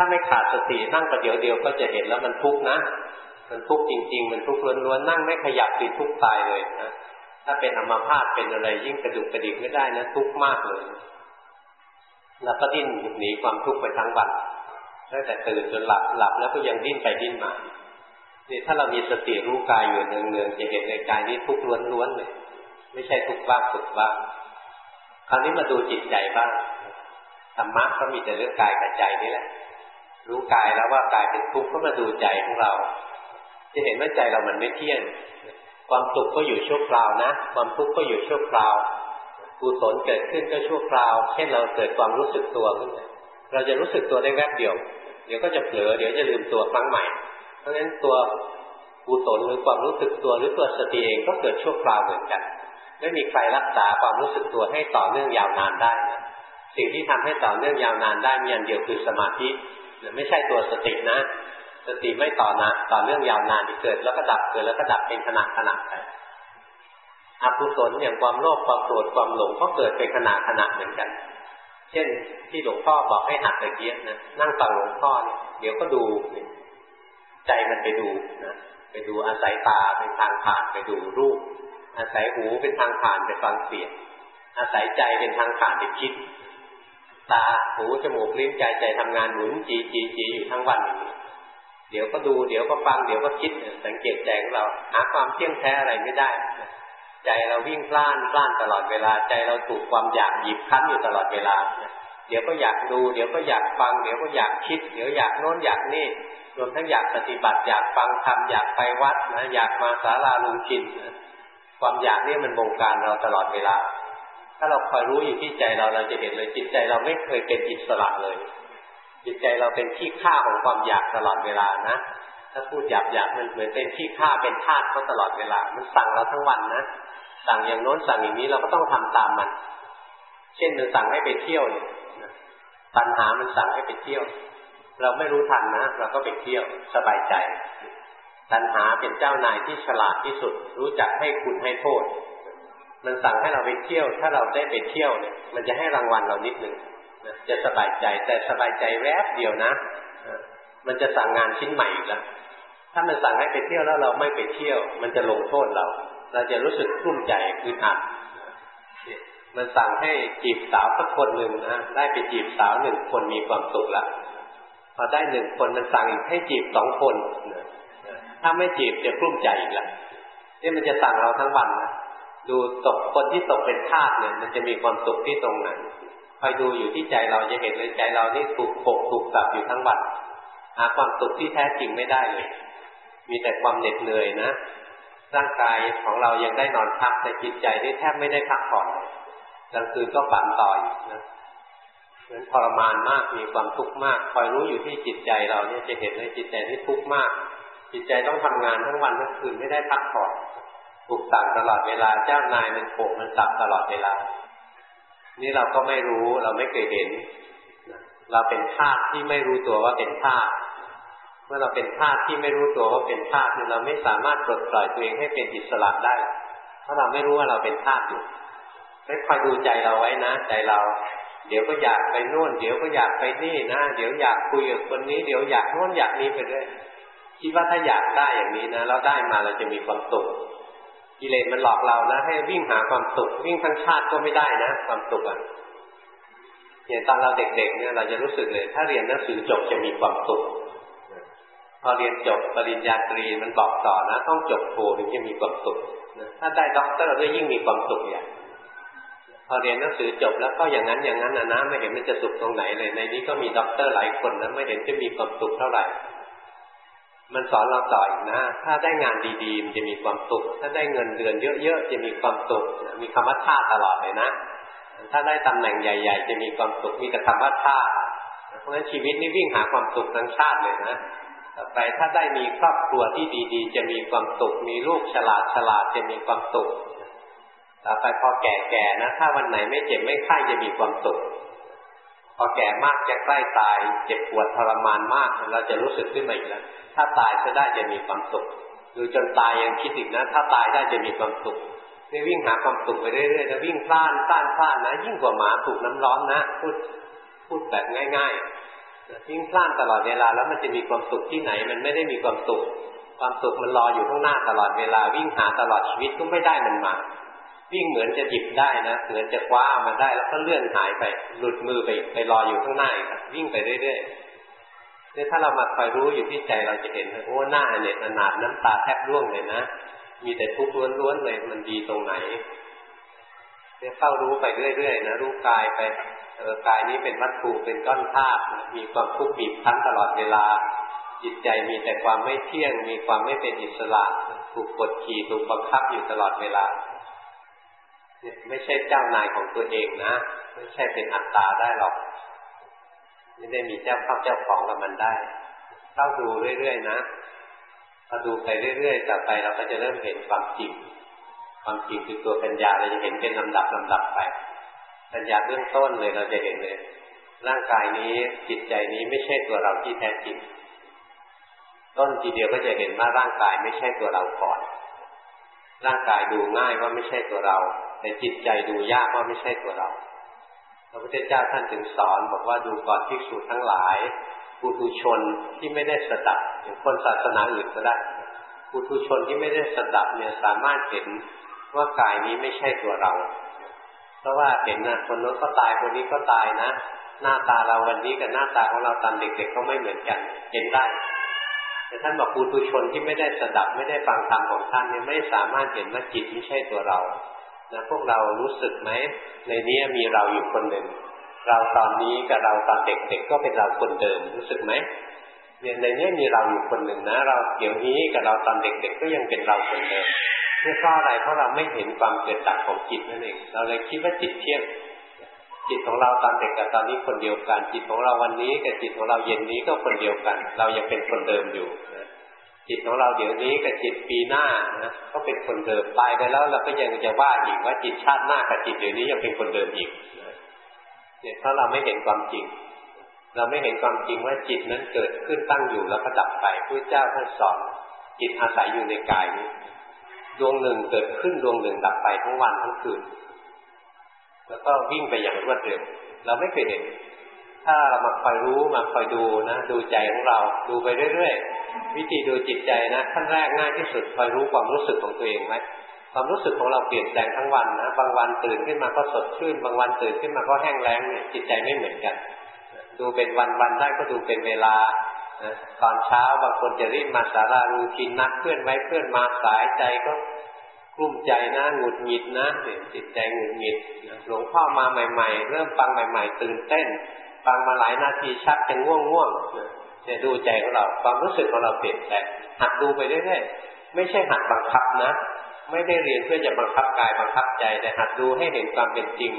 ถ้าไม่ขาดสตินั่งประเดี๋ยวเดียวก็จะเห็นแล้วมันทุกข์นะ มันทุกข์จริง ๆ มันทุกข์ล้วนๆนั่งไม่ขยับติดทุกข์ตายเลยนะถ้าเป็นอัมาพาตเป็นอะไรยิ่งกระดุกกระดิกไม่ได้นะทุกข์มากเลยแล้วก็ดิ้นหนีความทุกข์ไปทั้งวันตั้งแต่ตื่นจนหลับหลับแล้วก็ยังดิ้นไปดิ้นมานี่ถ้าเรามีสติรู้กายอยู่เนืองๆจะเห็นในกายนี้ทุกข์ล้วนๆเลยไม่ใช่ทุกข์บ้างสุขบ้างคราวนี้มาดูจิตใจบ้างธรรมะก็มีแต่เรื่องกายกับใจนี่แหละ รู้กายแล้วว่ากายเป็นทุกข์ก็มาดูใจของเรา จะเห็นว่าใจเรามันไม่เที่ยง ความสุขก็อยู่ชั่วคราวนะ ความทุกข์ก็อยู่ชั่วคราวกุศลเกิดขึ้นก็ชั่วคราว เช่นเราเกิดความรู้สึกตัวขึ้นเราจะรู้สึกตัวได้แวบเดียว เดี๋ยวก็จะเผลอ เดี๋ยวจะลืมตัวครั้งใหม่ เพราะฉะนั้นตัวกุศลหรือความรู้สึกตัวหรือตัวสติเองก็เกิดชั่วคราวเหมือนกัน ไม่มีใครรักษาความรู้สึกตัวให้ต่อเนื่องยาวนานได้ สิ่งที่ทำให้ต่อเนื่องยาวนานได้มีอันเดียวคือสมาธิ ไม่ใช่ตัวสตินะ สติไม่ต่อนะต่อเรื่องยาวนานที่เกิด แล้วก็ดับเกิดแล้วก็ดับเป็นขณะขณะไปอกุศลอย่างความโลภความโกรธความหลงก็เกิดเป็นขณะขณะเหมือนกัน เช่นที่หลวงพ่อบอกให้หัดตะเกียบนะนั่งฟังหลวงพ่อเนี่ยเดี๋ยวก็ดู ใจมันไปดูนะไปดูอาศัยตาเป็นทางผ่านไปดูรูป อาศัยหูเป็นทางผ่านไปฟังเสียงอาศัยใจเป็นทางผ่านไปคิด ตาหูจมูกลิ้นใจใจทำงานหมุนจีจีจีอยู่ทั้งวันเดี๋ยวก็ดูเดี๋ยวก็ฟังเดี๋ยวก็คิดสังเกตใจของเรา หาความเที่ยงแท้อะไรไม่ได้ ใจเราวิ่งพล่านพล่านตลอดเวลา ใจเราถูกความอยากหยิบคั้นอยู่ตลอดเวลา เดี๋ยวก็อยากดู เดี๋ยวก็อยากฟัง เดี๋ยวก็อยากคิด เดี๋ยวอยากโน้นอยากนี่รวมทั้งอยากปฏิบัติอยากฟังธรรมอยากไปวัดนะอยากมาศาลาลุงกินความอยากนี่มันบงการเราตลอดเวลา ถ้าเราคอยรู้อยู่ที่ใจเราเราจะเห็นเลยจิตใจเราไม่เคยเป็นอิสระเลย จิตใจเราเป็นที่ฆ่าของความอยากตลอดเวลานะถ้าพูดหยาบหยาบมันเหมือนเป็นที่ฆ่าเป็นทาสเขาตลอดเวลา มันสั่งเราทั้งวันนะสั่งอย่างโน้นสั่งอย่างนี้เราก็ต้องทำตามมัน เช่นมันสั่งให้ไปเที่ยวเนี่ยปัญหามันสั่งให้ไปเที่ยว เราไม่รู้ทันนะเราก็ไปเที่ยวสบายใจตัณหาเป็นเจ้านายที่ฉลาดที่สุด รู้จักให้คุณให้โทษ มันสั่งให้เราไปเที่ยว ถ้าเราได้ไปเที่ยวเนี่ยมันจะให้รางวัลเรานิดหนึ่งจะสบายใจแต่สบายใจแวบเดียวนะ มันจะสั่งงานชิ้นใหม่อีกแล้วถ้ามันสั่งให้ไปเที่ยวแล้วเราไม่ไปเที่ยว มันจะลงโทษเรา เราจะรู้สึกรุ่มใจคืออัดมันสั่งให้จีบสาวสักคนหนึ่งนะได้ไปจีบสาวหนึ่งคนมีความสุขละพอได้หนึ่งคนมันสั่งอีกให้จีบสองคนถ้าไม่จีบจะรุ่มใจอีกละนี่มันจะสั่งเราทั้งวันนะ ดูตกคนที่ตกเป็นทาสเนี่ย มันจะมีความสุขที่ตรงไหนคอยดูอยู่ที่ใจเราจะเห็นเลยใจเรานี่ถูกปกถูกสับอยู่ทั้งวันหาความสุขที่แท้จริงไม่ได้เลย มีแต่ความเหน็ดเหนื่อยนะร่างกายของเรายังได้นอนพักแต่จิตใจนี่แทบไม่ได้พักผ่อนกลางคืนก็ฝันต่อยนะเหมือนทรมานมากมีความทุกข์มากคอยรู้อยู่ที่จิตใจเราเนี่ยจะเห็นเลยจิตใจที่ทุกข์มาก จิตใจต้องทำงานทั้งวันทั้งคืนไม่ได้พักผ่อน ถูกสั่งตลอดเวลาเจ้านายมันโกมันสับตลอดเวลา นี่เราก็ไม่รู้เราไม่เคยเห็น เราเป็นทาสที่ไม่รู้ตัวว่าเป็นทาสเมื่อเราเป็นทาสที่ไม่รู้ตัวว่าเป็นทาสเราไม่สามารถปลดปล่อยตัวเองให้เป็นอิสระได้ เพราะเราไม่รู้ว่าเราเป็นทาสอยู่ไม่คอยดูใจเราไว้นะ ใจเรา เดี๋ยวก็อยากไปนู่น เดี๋ยวก็อยากไปนี่นะเดี๋ยวอยากคุยกับคนนี้เดี๋ยวอยากโน่นอยากนี้ไปเรื่อยคิดว่าถ้าอยากได้อย่างนี้นะแล้วได้มาเราจะมีความสุข กิเลสมันหลอกเรานะให้วิ่งหาความสุข วิ่งทั้งชาติก็ไม่ได้นะความสุขอะอย่างตอนเราเด็กๆเนี่ยเราจะรู้สึกเลย ถ้าเรียนหนังสือจบจะมีความสุขพอเรียนจบปริญญาตรีมันบอกต่อนะ ต้องจบโทถึงจะมีความสุขถ้าได้ด็อกเตอร์ก็ยิ่งมีความสุขอย่างพอเรียนหนังสือจบแล้วก็อย่างนั้นอย่างนั้นนะนะไม่เห็นมันจะสุขตรงไหนเลยในนี้ก็มีด็อกเตอร์หลายคนนะไม่เห็นจะมีความสุขเท่าไหร่ มันสอนเราต่ออีกนะ ถ้าได้งานดีๆมันจะมีความสุข ถ้าได้เงินเดือนเยอะๆจะมีความสุข มีคำว่าท่าตลอดเลยนะ ถ้าได้ตำแหน่งใหญ่ ๆ จะมีความสุข มีแต่คำว่าท่าเพราะฉะนั้นชีวิตนี่วิ่งหาความสุขทั้งชาติเลยนะต่อไปถ้าได้มีครอบครัวที่ดีๆ จะมีความสุข มีลูกฉลาดฉลาดจะมีความสุข ต่อไปพอแก่ๆนะ ถ้าวันไหนไม่เจ็บไม่ไข้จะมีความสุข พอแก่มากจะใกล้ตาย เจ็บปวดทรมานมาก เราจะรู้สึกขึ้นมาอีกแล้ว ถ้าตายจะได้จะมีความสุขดูจนตายยังคิดอีกนะ ถ้าตายได้จะมีความสุขนี่วิ่งหาความสุขไปเรื่อยๆนะวิ่งพล่านพล่านพล่านนะ ยิ่งกว่าหมาถูกน้ำร้อนนะ พูดพูดแบบง่ายๆวิ่งพล่านตลอดเวลาแล้วมันจะมีความสุขที่ไหน มันไม่ได้มีความสุข ความสุขมันรออยู่ข้างหน้าตลอดเวลา วิ่งหาตลอดชีวิตก็ไม่ได้มันมา วิ่งเหมือนจะหยิบได้นะเหมือนจะคว้ามันได้แล้วก็เลื่อนหายไป หลุดมือไปไปรออยู่ข้างหน้าวิ่งไปเรื่อยๆเนี่ยถ้าเรามาคอยรู้อยู่ที่ใจเราจะเห็นโอ้หน้าเนี่ยอนาดน้ำตาแทบร่วงเลยนะมีแต่ทุกข์ล้วนๆเลยมันดีตรงไหนเนี่ยเข้ารู้ไปเรื่อยๆนะรู้กายไปเออกายนี้เป็นวัตถุเป็นก้อนธาตุมีความทุกข์บีบคั้นตลอดเวลา จิตใจมีแต่ความไม่เที่ยง มีความไม่เป็นอิสระ ถูกกดขี่ถูกบังคับอยู่ตลอดเวลา ไม่ใช่เจ้านายของตัวเองนะ ไม่ใช่เป็นอัตตาได้หรอก ไม่ได้มีเจ้าเข้าเจ้าของกับมันได้เข้าดูเรื่อยๆนะพอดูไปเรื่อยๆต่อไปเราก็จะเริ่มเห็นความจริง ความจริงคือตัวปัญญาเราจะเห็นเป็นลำดับลำดับไป ปัญญาเบื้องต้นเลยเราจะเห็นเลย ร่างกายนี้จิตใจนี้ไม่ใช่ตัวเราที่แท้จริง ต้นทีเดียวก็จะเห็นว่าร่างกายไม่ใช่ตัวเราก่อน ร่างกายดูง่ายว่าไม่ใช่ตัวเรา แต่จิตใจดูยากว่าไม่ใช่ตัวเราพระพุทธเจ้าท่านจึงสอนบอกว่าดูก่อนภิกษุทั้งหลายปุถุชนที่ไม่ได้สดับอย่างคนศาสนาอื่นก็ได้ปุถุชนที่ไม่ได้สดับเนี่ยสามารถเห็นว่ากายนี้ไม่ใช่ตัวเรา เพราะว่าเห็นนะคนนู้นก็ตายคนนี้ก็ตายนะ หน้าตาเราวันนี้กับหน้าตาของเราตอนเด็กๆก็ไม่เหมือนกัน เห็นได้ แต่ท่านบอกปุถุชนที่ไม่ได้สดับไม่ได้ฟังธรรมของท่านเนี่ยไม่สามารถเห็นว่าจิตไม่ใช่ตัวเรา นะพวกเรารู้สึกไหมในนี้มีเราอยู่คนหนึ่ง เราตอนนี้กับเราตอนเด็กๆก็เป็นเราคนเดิมรู้สึกไหมเนี่ยในนี้มีเราอยู่คนหนึ่งนะ เราเดี๋ยวนี้กับเราตอนเด็กๆก็ยังเป็นเราคนเดิมเพื่อเพราะอะไรเพราะเราไม่เห็นความเกิดดับของจิตนั่นเองเราเลยคิดว่าจิตเที่ยงจิตของเราตอนเด็กกับตอนนี้คนเดียวกัน จิตของเราวันนี้กับจิตของเราเย็นนี้ก็คนเดียวกัน เรายังเป็นคนเดิมอยู่ จิตของเราเดี๋ยวนี้กับจิตปีหน้านะก็เป็นคนเดิมตายไปแล้วเราก็ยังจะว่าอีกว่าจิตชาติหน้ากับจิตเดี๋ยวนี้ยังเป็นคนเดิมอีกเนี่ยเพราะเราไม่เห็นความจริง เราไม่เห็นความจริงว่าจิตนั้นเกิดขึ้นตั้งอยู่แล้วก็ดับไปพระเจ้าท่านสอนจิตอาศัยอยู่ในกายนี้ ดวงหนึ่งเกิดขึ้นดวงหนึ่งดับไปทั้งวันทั้งคืน แล้วก็วิ่งไปอย่างรวดเร็วเราไม่เคยเห็น ถ้าเรามาคอยรู้มาคอยดูนะดูใจของเรา ดูไปเรื่อยๆวิธีดูจิตใจนะขั้นแรกง่ายที่สุดคอยรู้ความรู้สึกของตัวเองไหมความรู้สึกของเราเปลี่ยนแปลงทั้งวันนะบางวันตื่นขึ้นมาก็สดชื่น บางวันตื่นขึ้นมาก็แห้งแล้งเนี่ยจิตใจไม่เหมือนกัน ดูเป็นวันวันได้ก็ดูเป็นเวลาตอนเช้าบางคนจะรีบมาสารารูทินนัดเพื่อนไว้เพื่อนมาสายใจก็กลุ้มใจนะหงุดหงิดนะจิตใจหงุดหงิดหลวงพ่อมาใหม่ ๆ เริ่มฟังใหม่ ๆ ตื่นเต้น ฟังมาหลายนาทีชักจะง่วงง่วงเนี่ยดูใจของเราความรู้สึกของเราเปลี่ยนแปลงหัดดูไปเรื่อยๆไม่ใช่หัดบังคับนะ ไม่ได้เรียนเพื่อจะบังคับกายบังคับใจแต่หัดดูให้เห็นความเป็นจริง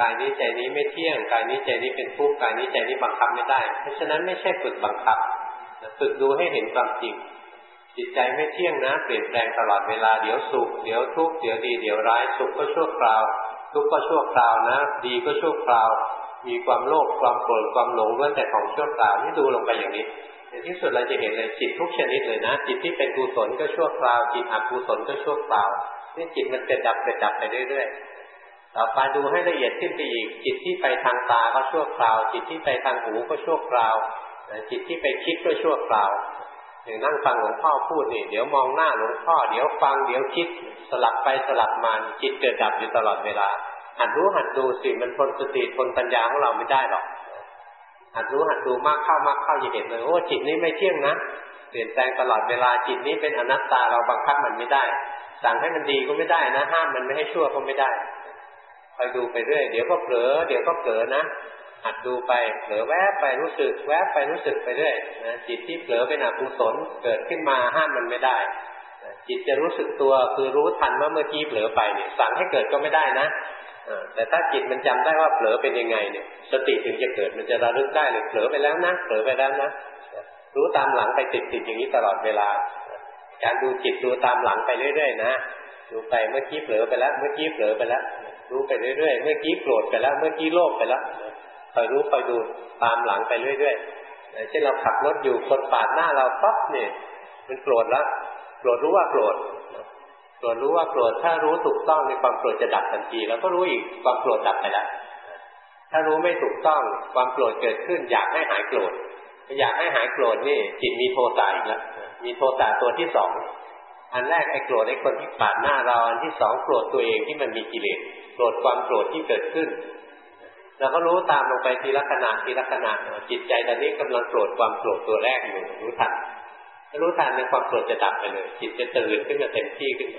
กายนี้ใจนี้ไม่เที่ยง กายนี้ใจนี้เป็นทุกข์กายนี้ใจนี้บังคับไม่ได้ เพราะฉะนั้นไม่ใช่ฝึกบังคับฝึกดูให้เห็นความจริง จิตใจไม่เที่ยงนะ เปลี่ยนแปลงตลอดเวลาเดี๋ยวสุขเดี๋ยวทุกข์เดี๋ยวดีเดี๋ยวร้ายสุขก็ชั่วคราว ทุกข์ก็ชั่วคราวนะ ดีก็ชั่วคราว มีความโลภความโกรธความหลงล้วนแต่ของชั่วคราวนี่ดูลงไปอย่างนี้ในที่สุดเราจะเห็นเลยจิตทุกชนิดเลยนะ จิตที่เป็นกุศลก็ชั่วคราวจิตอกุศลก็ชั่วคราวนี่จิตมันเกิดดับเกิดดับไปเรื่อยๆต่อไปดูให้ละเอียดขึ้นไปอีก จิตที่ไปทางตาก็ชั่วคราว จิตที่ไปทางหูก็ชั่วคราวจิตที่ไปคิดก็ชั่วคราวอย่างนั่งฟังหลวงพ่อพูดนี่เดี๋ยวมองหน้าหลวงพ่อเดี๋ยวฟังเดี๋ยวคิดสลับไปสลับมาจิตเกิดดับอยู่ตลอดเวลา หัดรู้หัดดูสิมันทนสติทนปัญญาของเราไม่ได้หรอกหัดรู้หัดดูมากเข้ามากเข้าจะเห็นเลยโอ้จิตนี้ไม่เที่ยงนะเปลี่ยนแปลงตลอดเวลาจิตนี้เป็นอนัตตาเราบังคับมันไม่ได้ สั่งให้มันดีก็ไม่ได้นะ ห้ามมันไม่ให้ชั่วก็ไม่ได้คอยดูไปเรื่อยเดี๋ยวก็เผลอเดี๋ยวก็เผลอนะหัดดูไปเผลอแวบไปรู้สึก แวบไปรู้สึกไปเรื่อยนะจิตที่เผลอเป็นอกุศลเกิดขึ้นมาห้ามมันไม่ได้จิตจะรู้สึกตัวคือรู้ทันว่าเมื่อกี้เผลอไปเนี่ยสั่งให้เกิดก็ไม่ได้นะ แต่ถ้าจิตมันจำได้ว่าเผลอเป็นยังไงเนี่ย สติถึงจะเกิดมันจะระลึกได้เลยเผลอไปแล้วนะเผลอไปแล้วนะรู้ตามหลังไปติดติดอย่างนี้ตลอดเวลา การดูจิตดูตามหลังไปเรื่อยๆนะดูไปเมื่อกี้เผลอไปแล้ว เมื่อกี้เผลอไปแล้วรู้ไปเรื่อยๆเมื่อกี้โกรธไปแล้ว เมื่อกี้โลภไปแล้วคอยรู้คอยดูตามหลังไปเรื่อยๆเช่นเราขับรถอยู่คนปาดหน้าเราปั๊บเนี่ยมันโกรธแล้วโกรธรู้ว่าโกรธ โกรธรู้ว่าโกรธถ้ารู้ถูกต้องในความโกรธจะดับทันที แล้วก็รู้อีกความโกรธดับไปแล้วถ้ารู้ไม่ถูกต้องความโกรธเกิดขึ้น อยากให้หายโกรธอยากให้หายโกรธนี่จิตมีโทสะอีกแล้วมีโทสะตัวที่สองอันแรกไอ้โกรธไอ้คนที่ปาดหน้าเราอันที่สองโกรธตัวเองที่มันมีกิเลสโกรธความโกรธที่เกิดขึ้นเราก็รู้ตามลงไปทีละขณะทีละขณะจิตใจตอนนี้กำลังโกรธความโกรธตัวแรกอยู่รู้ทัน รู้ทันในความโกรธจะดับไปเลย จิตจะตื่นขึ้นมาเต็มที่ขึ้น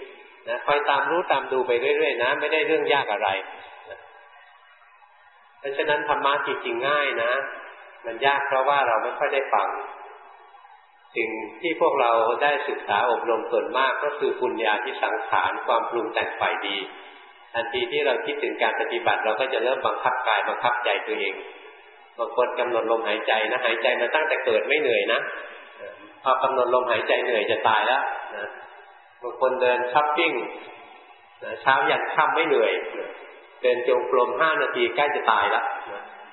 นะคอยตามรู้ตามดูไปเรื่อยๆนะ ไม่ได้เรื่องยากอะไรเพราะฉะนั้นธรรมะจริงๆง่ายนะ มันยากเพราะว่าเราไม่ค่อยได้ฟัง สิ่งที่พวกเราได้ศึกษาอบรมส่วนมากก็คือปุญญาที่สังขารความปรุงแต่งฝ่ายดีทันทีที่เราคิดถึงการปฏิบัติ เราก็จะเริ่มบังคับกายบังคับใจตัวเองบางคนกำหนดลมหายใจนะหายใจมาตั้งแต่เกิดไม่เหนื่อยนะ พอกำหนดลมหายใจเหนื่อยจะตายแล้วนะบางคนเดินช้อปปิ้งเช้ายันค่ำไม่เหนื่อยเดินจงกรมห้านาทีใกล้จะตายแล้ว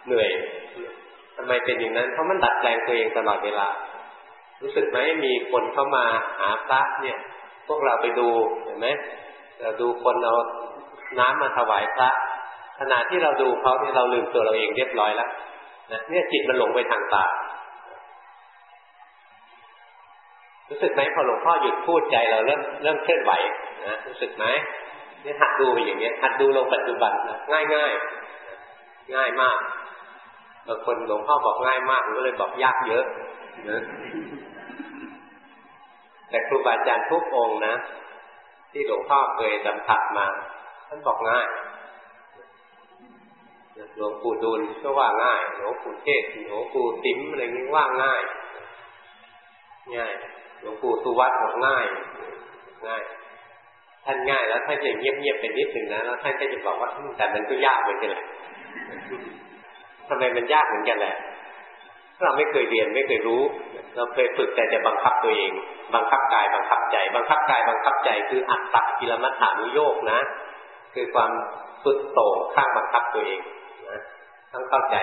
เหนื่อยทำไมเป็นอย่างนั้นเพราะมันดัดแปลงตัวเองตลอดเวลา รู้สึกไหมมีคนเข้ามาหาพระเนี่ย พวกเราไปดูเห็นไหมเราดูคนเอาน้ำมาถวายพระขณะที่เราดูเขาเนี่ยเราลืมตัวเราเองเรียบร้อยแล้วนะเนี่ยจิตมันหลงไปทางตา รู้สึกไหมพอหลวงพ่อหยุดพูดใจเราเริ่มเริ่มเคลื่อนไหวนะรู้สึกไหมนี่หัดดูไปอย่างเนี้ยหัดดูลงปัจจุบันนะง่ายง่ายง่ายมากบางคนหลวงพ่อบอกง่ายมากก็เลยบอกยากเยอะนะแต่ครูบาอาจารย์ทุกองนะ ที่หลวงพ่อเคยสัมผัสมาท่านบอกง่ายหลวงปู่ดูลก็ว่าง่ายหลวงปู่เทศหลวงปู่ติ๋มอะไรนี้ว่าง่าย ง่าย หลวงปู่สุวัตบอกง่าย ง่าย ท่านง่ายแล้วท่านจะเงียบๆเป็นนิดหนึ่งนะแล้วท่านก็จะบอกว่าแต่มันก็ยากเหมือนกันแหละทำไมมันยากเหมือนกันแหละเราไม่เคยเรียนไม่เคยรู้ เราเคยฝึกแต่จะบังคับตัวเอง บังคับกาย บังคับใจ บังคับกายบังคับใจคืออัตตะกิลมัฏฐานุโยกนะ คือความสุดโต่งข้างบังคับตัวเองนะต้องเข้าใจ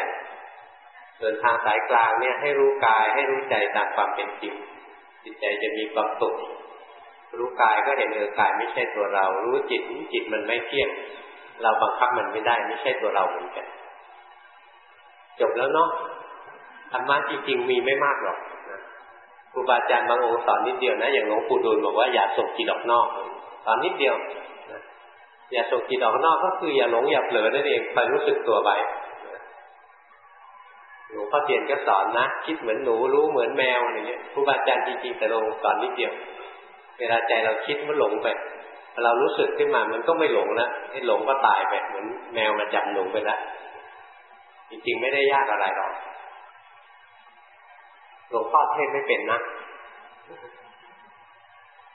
ส่วนทางสายกลางเนี่ยให้รู้กายให้รู้ใจตามความเป็นจริง จิตใจจะมีความสุขรู้กายก็เห็นเออกายไม่ใช่ตัวเรา รู้จิตจิตมันไม่เที่ยง เราบังคับมันไม่ได้ไม่ใช่ตัวเราเหมือนกันจบแล้วเนาะธรรมะจริงๆมีไม่มากหรอกครูบาอาจารย์บางองค์สอนนิดเดียวนะอย่างหลวงปู่ดูลบอกว่าอย่าส่งจิตออกนอกสอนนิดเดียวอย่าส่งจิตออกนอกก็คืออย่าหลงอย่าเผลอนั่นเองคอยรู้สึกตัวไป หลวงพ่อเตียนก็สอนนะคิดเหมือนหนูรู้เหมือนแมวอะไรเงี้ยครูบาอาจารย์จริงๆแต่ลงสอนนิดเดียว เวลาใจเราคิดมันหลงไปเรารู้สึกขึ้นมามันก็ไม่หลงแล้วไอ้หลงก็ตายไปเหมือนแมวมาจับหนูไปแล้วจริงๆไม่ได้ยากอะไรหรอกหลวงพ่อเทศไม่เป็นนะ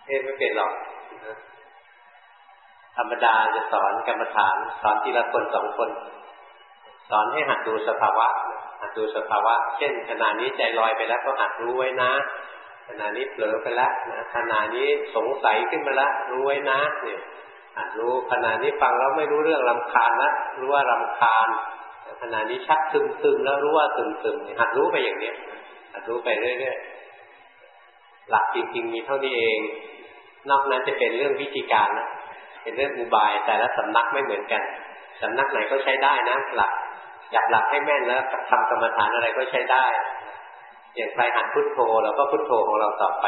เทศไม่เป็นหรอกธรรมดาจะสอนกรรมฐานสอนทีละคนสองคน สอนให้หัดดูสภาวะหัดดูสภาวะ เช่น ขณะนี้ใจลอยไปแล้วก็หัดรู้ไว้นะ ขณะนี้เผลอไปแล้วนะขณะนี้สงสัยขึ้นมาแล้วรู้ไว้นะเนี่ยหัดรู้ขณะนี้ฟังแล้วไม่รู้เรื่องลำคาญนะรู้ว่ารำคาญขณะนี้ชักซึมซึมแล้วรู้ว่าซึมซึมหัดรู้ไปอย่างเนี้ยหัดรู้ไปเรื่อยๆหลักจริง ๆ มีเท่านี้เอง นอกนั้นจะเป็นเรื่องวิธีการนะเป็นเรื่องอุบายแต่ละสำนักไม่เหมือนกันสำนักไหนก็ใช้ได้นะหลัก จับหลักให้แม่นแล้วทำกรรมฐานอะไรก็ใช้ได้ อย่างใครหัดพุทโธเราก็พุทโธของเราต่อไป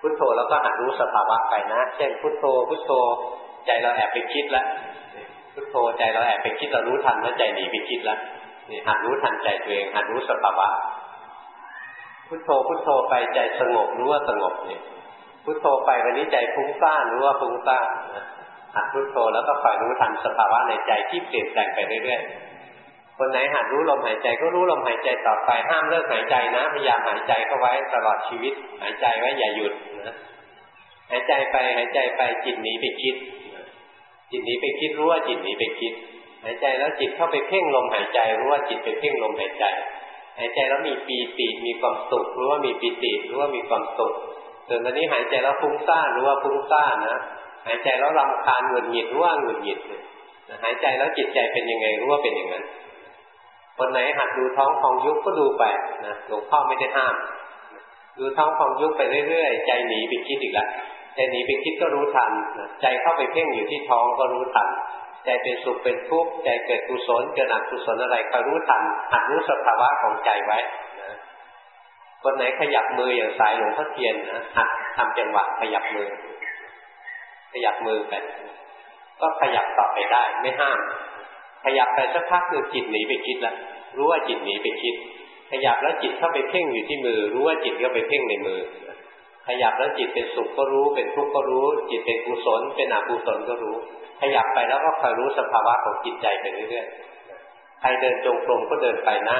พุทโธแล้วก็หัดรู้สภาวะไปนะ เช่นพุทโธ พุทโธ ใจเราแอบไปคิดแล้วพุทโธใจเราแอบไปคิดเรารู้ทันว่าใจหนีไปคิดแล้วนี่หัดรู้ทันใจตัวเองหัดรู้สภาวะพุทโธพุทโธไปใจสงบรู้ว่าสงบเนี่ยพุทโธไปวันนี้ใจฟุ้งซ่านรู้ว่าฟุ้งซ่านหัดพุทโธแล้วก็คอยรู้ทันสภาวะในใจที่เปลี่ยนแปลงไปเรื่อยๆ คนไหนหัดรู้ลมหายใจก็รู้ลมหายใจต่อไปห้ามเลิกหายใจนะพยายามหายใจเข้าไว้ตลอดชีวิต หายใจไว้อย่าหยุดนะหายใจไปหายใจไปจิตหนีไปคิด จิตหนีไปคิดรู้ว่าจิตหนีไปคิด หายใจแล้วจิตเข้าไปเพ่งลมหายใจรู้ว่าจิตไปเพ่งลมหายใจ หายใจแล้วมีปีติมีความสุขรู้ว่ามีปีติรู้ว่ามีความสุขส่วนตอนนี้หายใจแล้วฟุ้งซ่านรู้ว่าฟุ้งซ่านนะหายใจแล้วรำคาญหงุดหงิดรู้ว่าหงุดหงิดหายใจแล้วจิตใจเป็นยังไงรู้ว่าเป็นอย่างนั้น คนไหนหัดดูท้องฟองยุบก็ดูไปนะหลวงพ่อไม่ได้ห้าม ดูท้องฟองยุบไปเรื่อยๆ ใจหนีไปคิดอีกแล้วใจหนีไปคิดก็รู้ทันใจเข้าไปเพ่งอยู่ที่ท้องก็รู้ทัน ใจเป็นสุขเป็นทุกข์ใจเกิดกุศลเกิดอกุศลอะไรก็รู้ทันหัดรู้สภาวะของใจไว้นะคนไหนขยับมืออย่างสายหลวงพ่อเทียนนะหัดทำจังหวะขยับมือ ขยับมือไปก็ขยับต่อไปได้ไม่ห้าม ขยับไปสักพักคือจิตหนีไปคิดแล้วรู้ว่าจิตหนีไปคิด ขยับแล้วจิตเข้าไปเพ่งอยู่ที่มือ รู้ว่าจิตก็ไปเพ่งในมือ ขยับแล้วจิตเป็นสุขก็รู้ เป็นทุกข์ก็รู้ จิตเป็นกุศล เป็นอกุศลก็รู้ ขยับไปแล้วก็คอยรู้สภาวะของจิตใจไปเรื่อยๆใครเดินจงกรมก็เดินไปนะ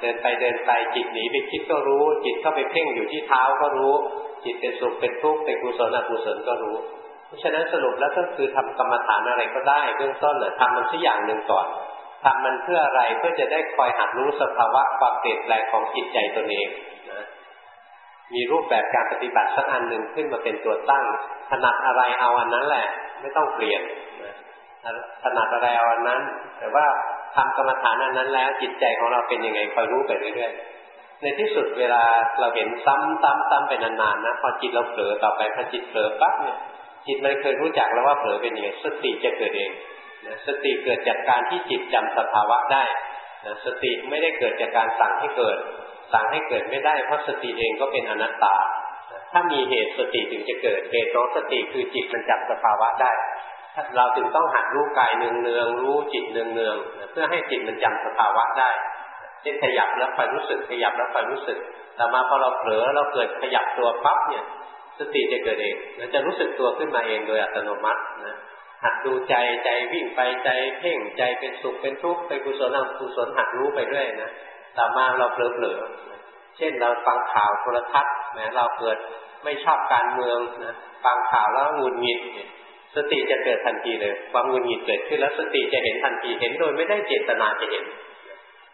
เดินไปเดินไปจิตหนีไปคิดก็รู้ จิตเข้าไปเพ่งอยู่ที่เท้าก็รู้ จิตเป็นสุขเป็นทุกข์เป็นกุศลอกุศลก็รู้ ราะฉะนั้นสรุปแล้วก็คือทำกรรมฐานอะไรก็ได้เบื้องต้นเนี่ยทำมันสักอย่างหนึ่งก่อนทำมันเพื่ออะไรเพื่อจะได้คอยหัดรู้สภาวะความเปลี่ยนแปลงของจิตใจตนเองมีรูปแบบการปฏิบัติสักอันหนึ่งขึ้นมาเป็นตัวตั้งถนัดอะไรเอาอันนั้นแหละ ไม่ต้องเปลี่ยนถนัดอะไรเอาอันนั้น แต่ว่าทำกรรมฐานอันนั้นแล้วจิตใจของเราเป็นยังไงคอยรู้ไปเรื่อยๆในที่สุดเวลาเราเห็นซ้ำซ้ำซ้ำไปนานๆนะพอจิตเราเผลอต่อไปพอจิตเผลอปั๊บเนี่ย จิตมันเคยรู้จักแล้วว่าเผลอเป็นยังไงสติจะเกิดเองสติเกิดจากการที่จิตจำสภาวะได้สติไม่ได้เกิดจากการสั่งให้เกิด สั่งให้เกิดไม่ได้เพราะสติเองก็เป็นอนัตตา ถ้ามีเหตุสติถึงจะเกิดเหตุของสติคือจิตมันจับสภาวะได้ เราถึงต้องหัดรู้กายเนืองเนืองรู้จิตเนืองเนืองเพื่อให้จิตมันจำสภาวะได้เช่นขยับแล้วคอยรู้สึกขยับแล้วคอยรู้สึก แต่มาพอเราเผลอเราเกิดขยับตัวปั๊บเนี่ย สติจะเกิดเองมันจะรู้สึกตัวขึ้นมาเองโดยอัตโนมัตินะหัดดูใจใจวิ่งไปใจเพ่งใจเป็นสุขเป็นทุกข์ไปกุศลอกุศลหัดรู้ไปเรื่อยนะต่อมาเราเผลอๆเช่นเราฟังข่าวโทรทัศน์นะเราเกิดไม่ชอบการเมืองนะฟังข่าวแล้วหงุดหงิดสติจะเกิดทันทีเลย ความหงุดหงิดเกิดขึ้นแล้วสติจะเห็นทันทีเห็นโดยไม่ได้เจตนาจะเห็น